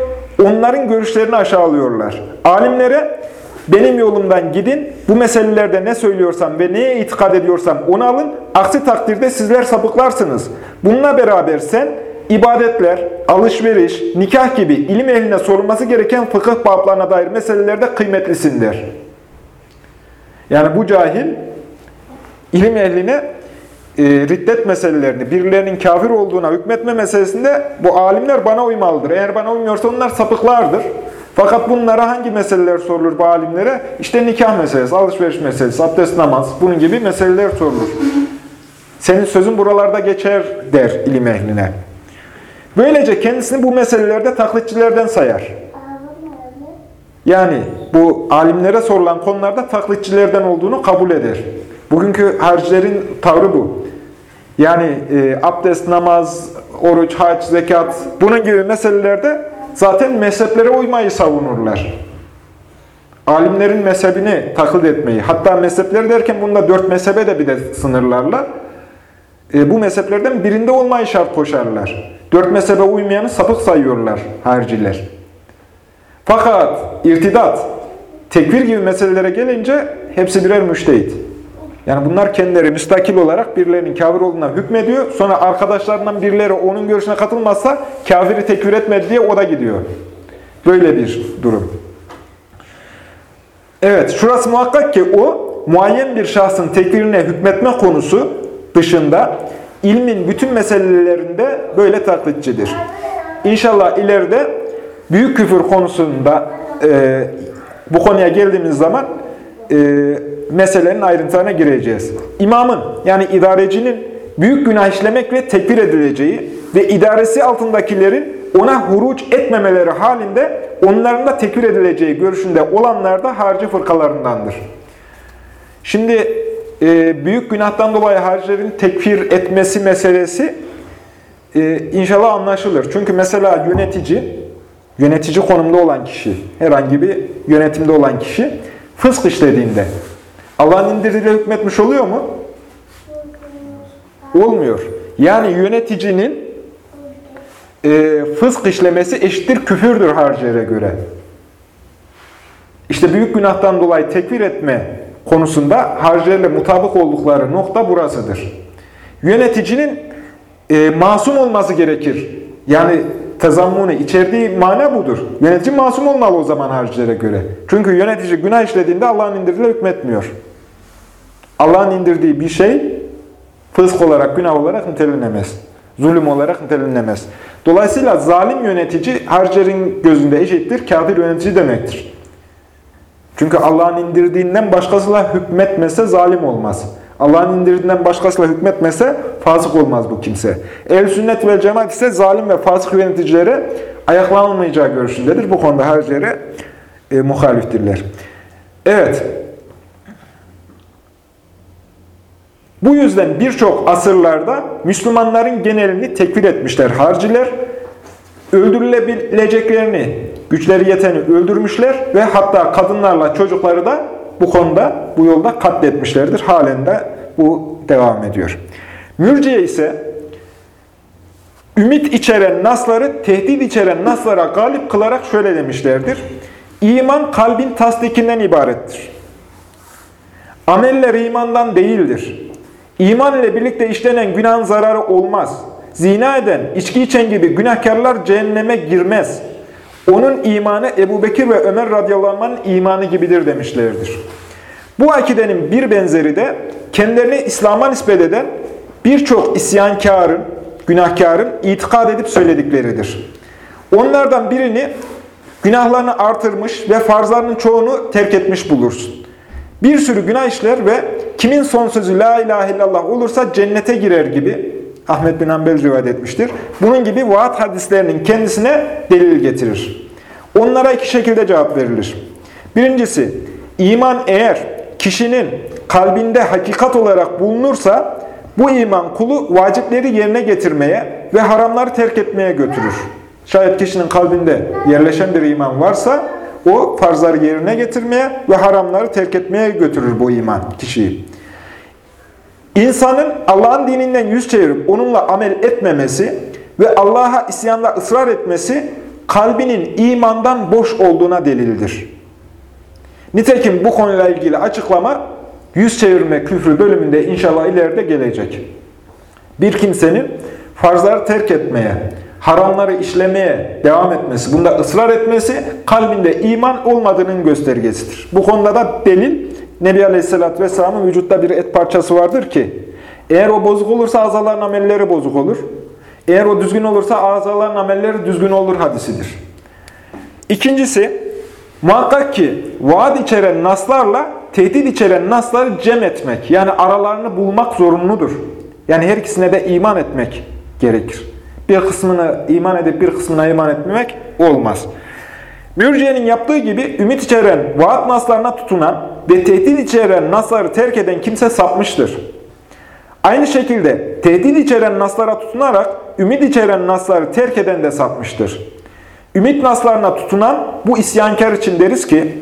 onların görüşlerini aşağılıyorlar. Alimlere benim yolumdan gidin, bu meselelerde ne söylüyorsam ve neye itikad ediyorsam onu alın, aksi takdirde sizler sapıklarsınız. Bununla beraber sen ibadetler, alışveriş, nikah gibi ilim ehline sorulması gereken fıkıh bablarına dair meselelerde kıymetlisin der. Yani bu cahil ilim ehline e, riddet meselelerini, birilerinin kafir olduğuna hükmetme meselesinde bu alimler bana uymalıdır. Eğer bana uymuyorsa onlar sapıklardır. Fakat bunlara hangi meseleler sorulur bu alimlere? İşte nikah meselesi, alışveriş meselesi, abdest namaz, bunun gibi meseleler sorulur. Senin sözün buralarda geçer der ilim ehline. Böylece kendisini bu meselelerde taklitçilerden sayar. Yani bu alimlere sorulan konularda taklitçilerden olduğunu kabul eder. Bugünkü harcilerin tavrı bu. Yani e, abdest, namaz, oruç, hac, zekat bunun gibi meselelerde zaten mezheplere uymayı savunurlar. Alimlerin mezhebini taklit etmeyi, hatta mezhepleri derken bunda dört mezhebe de bir de sınırlarla. E, bu mezheplerden birinde olmayı şart koşarlar. Dört mezhebe uymayanı sapık sayıyorlar harciler. Fakat irtidat, tekfir gibi meselelere gelince hepsi birer müştehit. Yani bunlar kendileri müstakil olarak birilerinin kafir olduğuna hükmediyor. Sonra arkadaşlarından birileri onun görüşüne katılmazsa kafiri tekfir etmedi diye o da gidiyor. Böyle bir durum. Evet, şurası muhakkak ki o muayyen bir şahsın tekfirine hükmetme konusu dışında ilmin bütün meselelerinde böyle taklitçidir. İnşallah ileride büyük küfür konusunda e, bu konuya geldiğimiz zaman e, meselenin ayrıntılarına gireceğiz. İmamın yani idarecinin büyük günah işlemekle tekfir edileceği ve idaresi altındakilerin ona huruç etmemeleri halinde onların da tekfir edileceği görüşünde olanlar da harcı fırkalarındandır. Şimdi e, büyük günahtan dolayı harcilerin tekfir etmesi meselesi e, inşallah anlaşılır. Çünkü mesela yönetici, yönetici konumda olan kişi, herhangi bir yönetimde olan kişi fısk işlediğinde Allah'ın indirdiğiyle hükmetmiş oluyor mu? Olmuyor. Yani yöneticinin e, fısk işlemesi eşittir küfürdür harcere göre. İşte büyük günahtan dolayı tekfir etme konusunda harcerle mutabık oldukları nokta burasıdır. Yöneticinin e, masum olması gerekir. Yani tezammunu içerdiği mana budur. Yönetici masum olmalı o zaman harcilere göre. Çünkü yönetici günah işlediğinde Allah'ın indirdiğiyle hükmetmiyor. Allah'ın indirdiği bir şey fısk olarak, günah olarak nitelenemez. Zulüm olarak nitelenemez. Dolayısıyla zalim yönetici harcerin gözünde eşittir, kafir yönetici demektir. Çünkü Allah'ın indirdiğinden başkasıyla hükmetmese zalim olmaz. Allah'ın indirdiğinden başkasıyla hükmetmese fasık olmaz bu kimse. Ehl sünnet ve cemaat ise zalim ve fasık yöneticilere ayaklanılmayacağı görüşündedir. Bu konuda harcere e, muhaliftirler. Evet. Bu yüzden birçok asırlarda Müslümanların genelini tekfir etmişler harciler. Öldürülebileceklerini, güçleri yeteni öldürmüşler ve hatta kadınlarla çocukları da bu konuda, bu yolda katletmişlerdir. Halen de bu devam ediyor. Mürciye ise ümit içeren nasları tehdit içeren naslara galip kılarak şöyle demişlerdir. İman kalbin tasdikinden ibarettir. Ameller imandan değildir. İman ile birlikte işlenen günahın zararı olmaz. Zina eden, içki içen gibi günahkarlar cehenneme girmez. Onun imanı Ebu Bekir ve Ömer radıyallahu anh'ın imanı gibidir demişlerdir. Bu akidenin bir benzeri de kendilerini İslam'a nispet eden birçok isyankarın, günahkarın itikad edip söyledikleridir. Onlardan birini günahlarını artırmış ve farzlarının çoğunu terk etmiş bulursun. Bir sürü günah işler ve kimin son sözü la ilahe illallah olursa cennete girer gibi Ahmet bin Hanbel rivayet etmiştir. Bunun gibi vaat hadislerinin kendisine delil getirir. Onlara iki şekilde cevap verilir. Birincisi, iman eğer kişinin kalbinde hakikat olarak bulunursa bu iman kulu vacipleri yerine getirmeye ve haramları terk etmeye götürür. Şayet kişinin kalbinde yerleşen bir iman varsa o farzları yerine getirmeye ve haramları terk etmeye götürür bu iman kişiyi. İnsanın Allah'ın dininden yüz çevirip onunla amel etmemesi ve Allah'a isyanda ısrar etmesi kalbinin imandan boş olduğuna delildir. Nitekim bu konuyla ilgili açıklama yüz çevirme küfrü bölümünde inşallah ileride gelecek. Bir kimsenin farzları terk etmeye, haramları işlemeye devam etmesi, bunda ısrar etmesi kalbinde iman olmadığının göstergesidir. Bu konuda da delil Nebi Aleyhisselatü Vesselam'ın vücutta bir et parçası vardır ki eğer o bozuk olursa azaların amelleri bozuk olur. Eğer o düzgün olursa azaların amelleri düzgün olur hadisidir. İkincisi, muhakkak ki vaat içeren naslarla tehdit içeren nasları cem etmek, yani aralarını bulmak zorunludur. Yani her ikisine de iman etmek gerekir. Bir kısmını iman edip bir kısmına iman etmemek olmaz. Mürciye'nin yaptığı gibi ümit içeren vaat naslarına tutunan ve tehdit içeren nasları terk eden kimse sapmıştır. Aynı şekilde tehdit içeren naslara tutunarak ümit içeren nasları terk eden de sapmıştır. Ümit naslarına tutunan bu isyankar için deriz ki,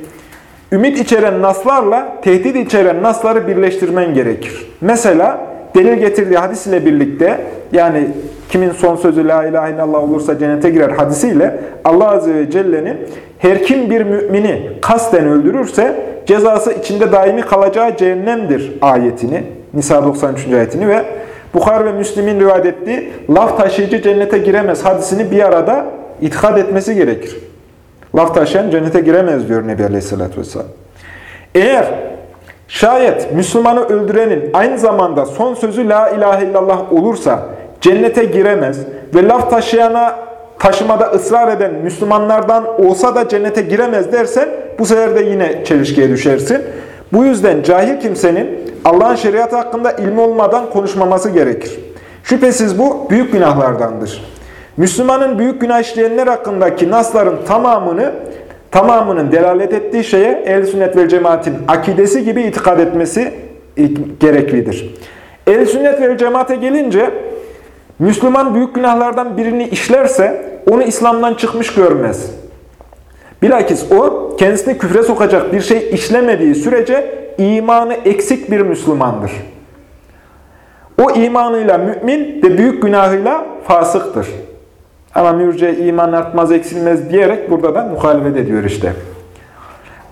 ümit içeren naslarla tehdit içeren nasları birleştirmen gerekir. Mesela delil getirdiği hadis ile birlikte, yani kimin son sözü la ilahe illallah olursa cennete girer hadisiyle Allah Azze ve Celle'nin her kim bir mümini kasten öldürürse cezası içinde daimi kalacağı cehennemdir ayetini, Nisa 93. ayetini ve Bukhar ve Müslim'in rivayet ettiği laf taşıyıcı cennete giremez hadisini bir arada itikad etmesi gerekir. Laf taşıyan cennete giremez diyor Nebi Aleyhisselatü Vesselam. Eğer şayet Müslümanı öldürenin aynı zamanda son sözü la ilahe illallah olursa cennete giremez ve laf taşıyana taşımada ısrar eden Müslümanlardan olsa da cennete giremez dersen bu sefer de yine çelişkiye düşersin. Bu yüzden cahil kimsenin Allah'ın şeriatı hakkında ilmi olmadan konuşmaması gerekir. Şüphesiz bu büyük günahlardandır. Müslümanın büyük günah işleyenler hakkındaki nasların tamamını, tamamının delalet ettiği şeye ehl sünnet ve cemaatin akidesi gibi itikad etmesi gereklidir. ehl sünnet ve cemaate gelince, Müslüman büyük günahlardan birini işlerse onu İslam'dan çıkmış görmez. Bilakis o kendisini küfre sokacak bir şey işlemediği sürece imanı eksik bir Müslümandır. O imanıyla mümin ve büyük günahıyla fasıktır. Ama mürce iman artmaz eksilmez diyerek burada da muhalefet ediyor işte.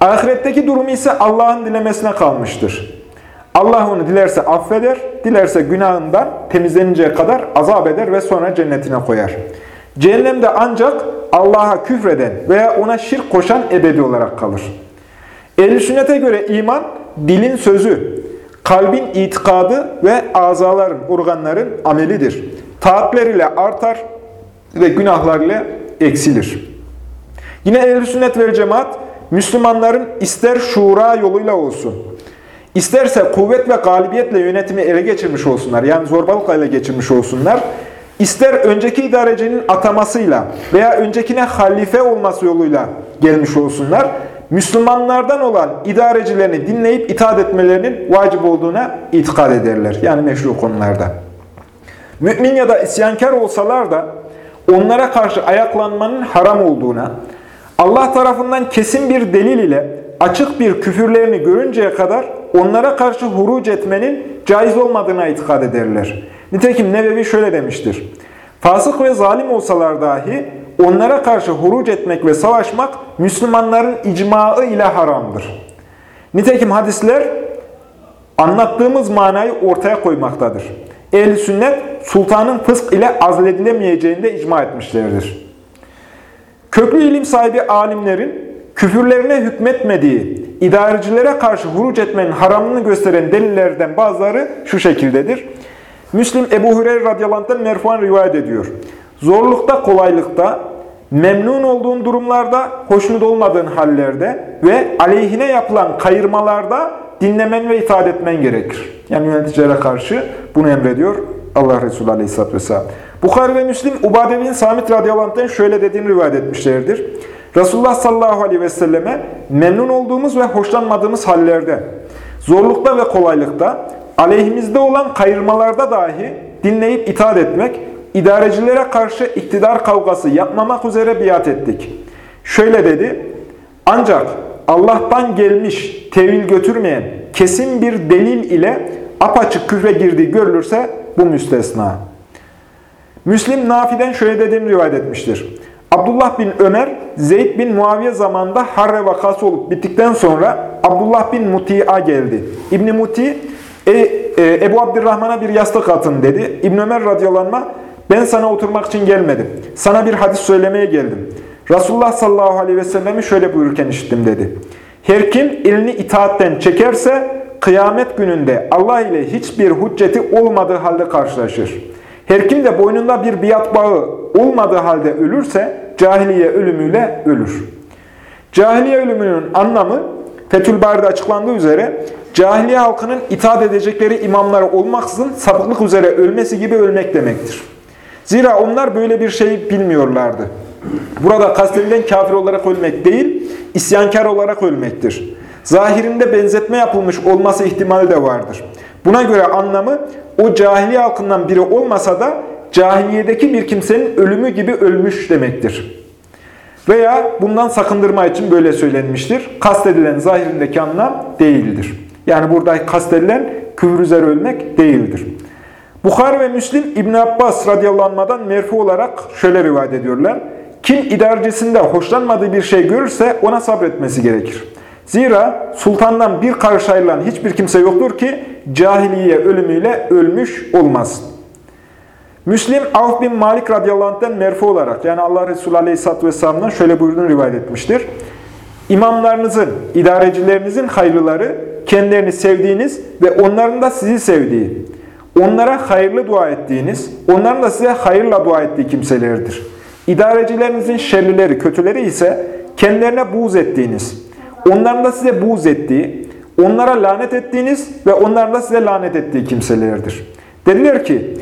Ahiretteki durumu ise Allah'ın dilemesine kalmıştır. Allah onu dilerse affeder, dilerse günahından temizleninceye kadar azap eder ve sonra cennetine koyar. Cehennemde ancak Allah'a küfreden veya ona şirk koşan ebedi olarak kalır. Ehl-i sünnete göre iman, dilin sözü, kalbin itikadı ve azaların, organların amelidir. Taatler ile artar ve günahlar ile eksilir. Yine ehl-i sünnet ve cemaat, Müslümanların ister şura yoluyla olsun, isterse kuvvet ve galibiyetle yönetimi ele geçirmiş olsunlar, yani zorbalıkla ele geçirmiş olsunlar, ister önceki idarecinin atamasıyla veya öncekine halife olması yoluyla gelmiş olsunlar, Müslümanlardan olan idarecilerini dinleyip itaat etmelerinin vacip olduğuna itikad ederler. Yani meşru konularda. Mümin ya da isyankar olsalar da onlara karşı ayaklanmanın haram olduğuna, Allah tarafından kesin bir delil ile açık bir küfürlerini görünceye kadar onlara karşı huruc etmenin caiz olmadığına itikad ederler. Nitekim Nebevi şöyle demiştir. Fasık ve zalim olsalar dahi onlara karşı huruc etmek ve savaşmak Müslümanların icmaı ile haramdır. Nitekim hadisler anlattığımız manayı ortaya koymaktadır. Ehl-i sünnet sultanın fısk ile azledilemeyeceğinde icma etmişlerdir. Köklü ilim sahibi alimlerin küfürlerine hükmetmediği, idarecilere karşı huruc etmenin haramını gösteren delillerden bazıları şu şekildedir. Müslim Ebu Hureyre radıyallahu merfuan rivayet ediyor. Zorlukta, kolaylıkta, memnun olduğun durumlarda, hoşnut olmadığın hallerde ve aleyhine yapılan kayırmalarda dinlemen ve itaat etmen gerekir. Yani yöneticilere karşı bunu emrediyor Allah Resulü Aleyhisselatü Vesselam. Bukhari ve Müslim Ubade bin Samit radıyallahu şöyle dediğini rivayet etmişlerdir. Resulullah sallallahu aleyhi ve selleme memnun olduğumuz ve hoşlanmadığımız hallerde, zorlukta ve kolaylıkta, aleyhimizde olan kayırmalarda dahi dinleyip itaat etmek, idarecilere karşı iktidar kavgası yapmamak üzere biat ettik. Şöyle dedi, ancak Allah'tan gelmiş, tevil götürmeyen, kesin bir delil ile apaçık küfre girdiği görülürse bu müstesna. Müslim Nafi'den şöyle dediğini rivayet etmiştir. Abdullah bin Ömer, Zeyd bin Muaviye zamanında Harre vakası olup bittikten sonra Abdullah bin Muti'a geldi. İbni Muti, e, e, Ebu Abdurrahman'a bir yastık atın dedi. İbn Ömer radıyallahu anh, ben sana oturmak için gelmedim. Sana bir hadis söylemeye geldim. Resulullah sallallahu aleyhi ve sellemi şöyle buyururken işittim dedi. Her kim elini itaatten çekerse kıyamet gününde Allah ile hiçbir hücceti olmadığı halde karşılaşır. Her kim de boynunda bir biat bağı olmadığı halde ölürse cahiliye ölümüyle ölür. Cahiliye ölümünün anlamı Fethül Bari'de açıklandığı üzere cahiliye halkının itaat edecekleri imamları olmaksızın sapıklık üzere ölmesi gibi ölmek demektir. Zira onlar böyle bir şey bilmiyorlardı. Burada kastedilen kafir olarak ölmek değil, isyankar olarak ölmektir. Zahirinde benzetme yapılmış olması ihtimali de vardır. Buna göre anlamı o cahiliye halkından biri olmasa da cahiliyedeki bir kimsenin ölümü gibi ölmüş demektir. Veya bundan sakındırma için böyle söylenmiştir. Kastedilen zahirindeki anlam değildir. Yani burada kastedilen küfür üzere ölmek değildir. Bukhari ve Müslim İbn Abbas radıyallahu merfu olarak şöyle rivayet ediyorlar. Kim idarecisinde hoşlanmadığı bir şey görürse ona sabretmesi gerekir. Zira sultandan bir karış ayrılan hiçbir kimse yoktur ki cahiliye ölümüyle ölmüş olmaz. Müslim Avf bin Malik radıyallahu merfu olarak yani Allah Resulü aleyhisselatü vesselam'dan şöyle buyurduğunu rivayet etmiştir. İmamlarınızın, idarecilerinizin hayırlıları kendilerini sevdiğiniz ve onların da sizi sevdiği, onlara hayırlı dua ettiğiniz, onların da size hayırla dua ettiği kimselerdir. İdarecilerinizin şerlileri, kötüleri ise kendilerine buğz ettiğiniz, onların da size buğz ettiği, onlara lanet ettiğiniz ve onların da size lanet ettiği kimselerdir. Dediler ki,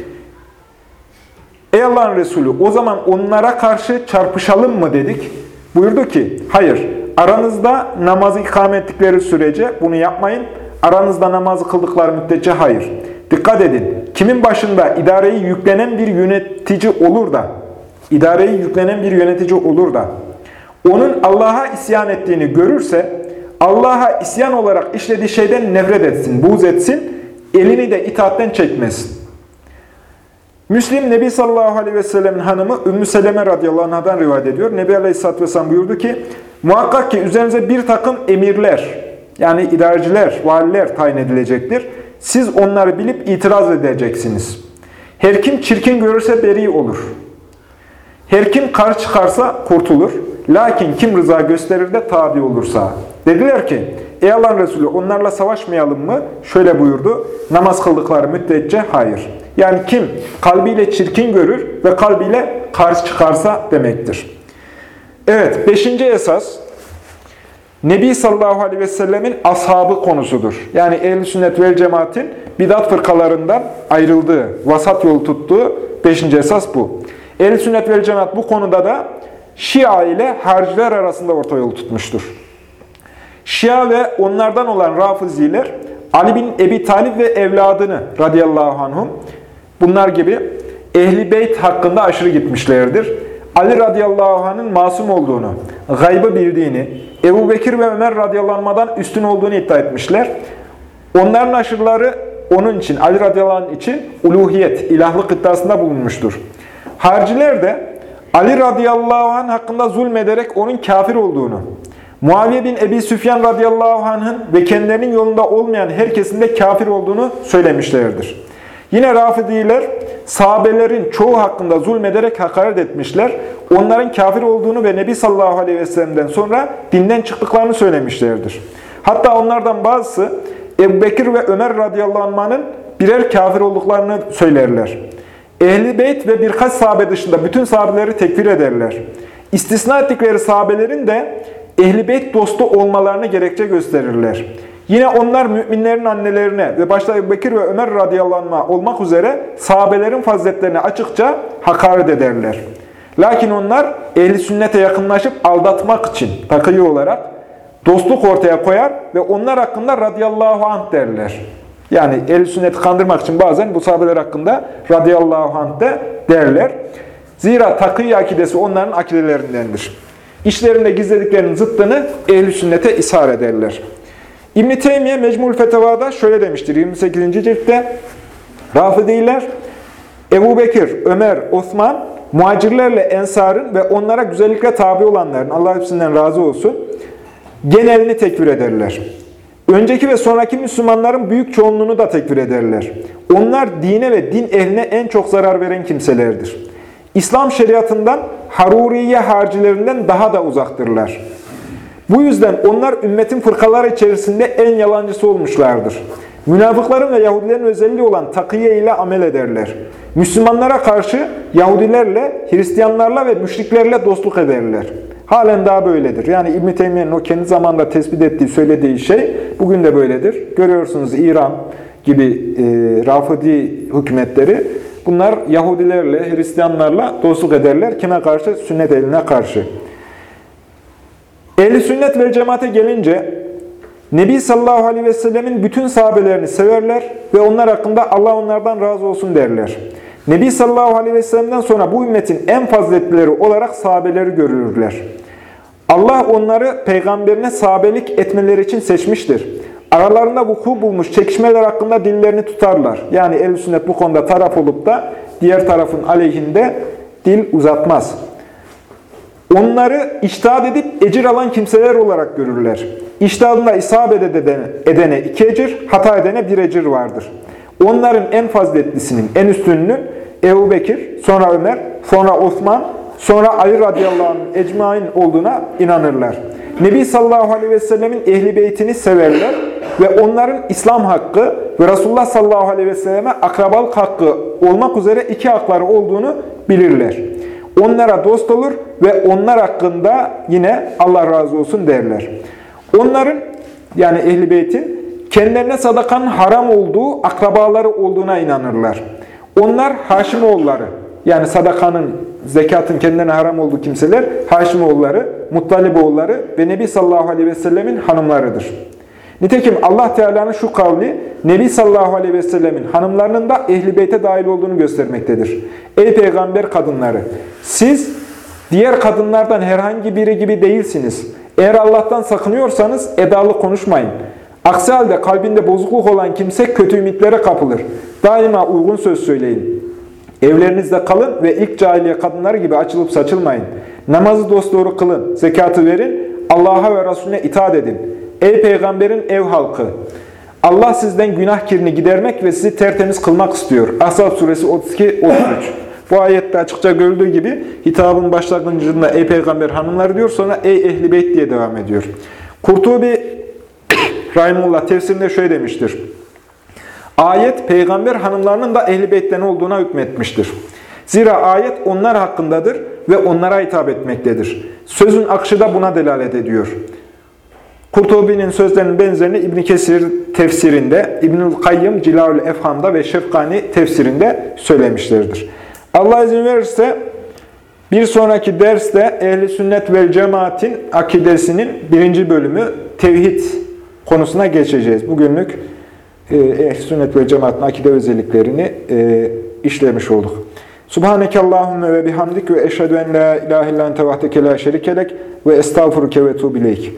Ey Allah'ın Resulü o zaman onlara karşı çarpışalım mı dedik. Buyurdu ki, hayır aranızda namazı ikame ettikleri sürece bunu yapmayın. Aranızda namazı kıldıkları müddetçe hayır. Dikkat edin, kimin başında idareyi yüklenen bir yönetici olur da, idareyi yüklenen bir yönetici olur da, onun Allah'a isyan ettiğini görürse, Allah'a isyan olarak işlediği şeyden nefret etsin, buğz etsin, elini de itaatten çekmesin. Müslim Nebi sallallahu aleyhi ve sellemin hanımı Ümmü Seleme radıyallahu anh'dan rivayet ediyor. Nebi aleyhisselatü vesselam buyurdu ki, muhakkak ki üzerinize bir takım emirler, yani idareciler, valiler tayin edilecektir. Siz onları bilip itiraz edeceksiniz. Her kim çirkin görürse beri olur. Her kim kar çıkarsa kurtulur. Lakin kim rıza gösterir de tabi olursa. Dediler ki, ey Allah'ın Resulü onlarla savaşmayalım mı? Şöyle buyurdu, namaz kıldıkları müddetçe hayır. Yani kim kalbiyle çirkin görür ve kalbiyle karşı çıkarsa demektir. Evet, beşinci esas, Nebi sallallahu aleyhi ve sellemin ashabı konusudur. Yani ehl sünnet vel cemaatin bidat fırkalarından ayrıldığı, vasat yolu tuttuğu beşinci esas bu. ehl sünnet vel cemaat bu konuda da Şia ile harciler arasında orta yol tutmuştur. Şia ve onlardan olan Rafiziler Ali bin Ebi Talib ve evladını radıyallahu anhum bunlar gibi Ehli Beyt hakkında aşırı gitmişlerdir. Ali radıyallahu anh'ın masum olduğunu, gaybı bildiğini, Ebu Bekir ve Ömer radıyallahu anh'dan üstün olduğunu iddia etmişler. Onların aşırıları onun için, Ali radıyallahu anh için uluhiyet, ilahlık iddiasında bulunmuştur. Harciler de Ali radıyallahu anh hakkında zulmederek onun kafir olduğunu, Muaviye bin Ebi Süfyan radıyallahu anh'ın ve kendilerinin yolunda olmayan herkesin de kafir olduğunu söylemişlerdir. Yine Rafidiler sahabelerin çoğu hakkında zulmederek hakaret etmişler. Onların kafir olduğunu ve Nebi sallallahu aleyhi ve sellem'den sonra dinden çıktıklarını söylemişlerdir. Hatta onlardan bazısı Ebu Bekir ve Ömer radıyallahu anh'ın birer kafir olduklarını söylerler. Ehli Beyt ve birkaç sahabe dışında bütün sahabeleri tekfir ederler. İstisna ettikleri sahabelerin de Ehli Beyt dostu olmalarını gerekçe gösterirler. Yine onlar müminlerin annelerine ve başta Bekir ve Ömer radıyallahu olmak üzere sahabelerin faziletlerini açıkça hakaret ederler. Lakin onlar ehli sünnete yakınlaşıp aldatmak için takıyı olarak dostluk ortaya koyar ve onlar hakkında radıyallahu anh derler. Yani ehl sünneti kandırmak için bazen bu sahabeler hakkında radıyallahu anh de derler. Zira takıyı akidesi onların akidelerindendir. İşlerinde gizlediklerinin zıttını ehl sünnete ishar ederler. İbn-i Teymiye Mecmul Feteva'da şöyle demiştir 28. ciltte Rafidiler Ebu Bekir, Ömer, Osman, muhacirlerle ensarın ve onlara güzellikle tabi olanların, Allah hepsinden razı olsun, genelini tekfir ederler. Önceki ve sonraki Müslümanların büyük çoğunluğunu da tekfir ederler. Onlar dine ve din ehline en çok zarar veren kimselerdir. İslam şeriatından Haruriye harcilerinden daha da uzaktırlar. Bu yüzden onlar ümmetin fırkaları içerisinde en yalancısı olmuşlardır. Münafıkların ve Yahudilerin özelliği olan takiye ile amel ederler. Müslümanlara karşı Yahudilerle, Hristiyanlarla ve müşriklerle dostluk ederler. Halen daha böyledir. Yani İbn-i o kendi zamanında tespit ettiği, söylediği şey bugün de böyledir. Görüyorsunuz İran gibi e, Rafidi hükümetleri bunlar Yahudilerle, Hristiyanlarla dostluk ederler. Kime karşı? Sünnet eline karşı. Ehli sünnet ve cemaate gelince Nebi sallallahu aleyhi ve sellemin bütün sahabelerini severler ve onlar hakkında Allah onlardan razı olsun derler. Nebi sallallahu aleyhi ve sellem'den sonra bu ümmetin en faziletlileri olarak sahabeleri görülürler. Allah onları peygamberine sahabelik etmeleri için seçmiştir. Aralarında vuku bulmuş çekişmeler hakkında dillerini tutarlar. Yani ehl sünnet bu konuda taraf olup da diğer tarafın aleyhinde dil uzatmaz. Onları iştahat edip ecir alan kimseler olarak görürler. İştihadında isabet edene, edene iki ecir, hata edene bir ecir vardır. Onların en faziletlisinin, en üstününün Ebu Bekir, sonra Ömer, sonra Osman, sonra Ali radıyallahu anh'ın ecmain olduğuna inanırlar. Nebi sallallahu aleyhi ve sellemin ehli beytini severler ve onların İslam hakkı ve Resulullah sallallahu aleyhi ve selleme akrabalık hakkı olmak üzere iki hakları olduğunu bilirler. Onlara dost olur ve onlar hakkında yine Allah razı olsun derler. Onların yani Ehl-i Beyt'in kendilerine sadakanın haram olduğu akrabaları olduğuna inanırlar. Onlar Haşimoğulları yani sadakanın, zekatın kendilerine haram olduğu kimseler Haşimoğulları, Muttaliboğulları ve Nebi sallallahu aleyhi ve sellemin hanımlarıdır. Nitekim Allah Teala'nın şu kavli Nebi sallallahu aleyhi ve sellemin hanımlarının da ehli beyte dahil olduğunu göstermektedir. Ey peygamber kadınları! Siz diğer kadınlardan herhangi biri gibi değilsiniz. Eğer Allah'tan sakınıyorsanız edalı konuşmayın. Aksi halde kalbinde bozukluk olan kimse kötü ümitlere kapılır. Daima uygun söz söyleyin. Evlerinizde kalın ve ilk cahiliye kadınları gibi açılıp saçılmayın. Namazı dosdoğru kılın, zekatı verin, Allah'a ve Resulüne itaat edin. Ey peygamberin ev halkı! Allah sizden günah kirini gidermek ve sizi tertemiz kılmak istiyor. Ashab suresi 32-33 Bu ayette açıkça görüldüğü gibi hitabın başlangıcında ey peygamber hanımları diyor sonra ey ehli beyt diye devam ediyor. Kurtubi Rahimullah tefsirinde şöyle demiştir. Ayet peygamber hanımlarının da ehli beytten olduğuna hükmetmiştir. Zira ayet onlar hakkındadır ve onlara hitap etmektedir. Sözün akışı da buna delalet ediyor. Kurtubi'nin sözlerinin benzerini İbn Kesir tefsirinde, İbnül Kayyım Cilaül Efham'da ve Şefkani tefsirinde söylemişlerdir. Allah izin verirse bir sonraki derste ehli sünnet ve cemaatin akidesinin birinci bölümü tevhid konusuna geçeceğiz. Bugünlük e, ehli sünnet ve cemaatin akide özelliklerini e, işlemiş olduk. Subhaneke Allahümme ve bihamdik ve eşhedü en la ilahe illan tevahdeke la şerikelek ve estağfuruke ve tuğbileyk.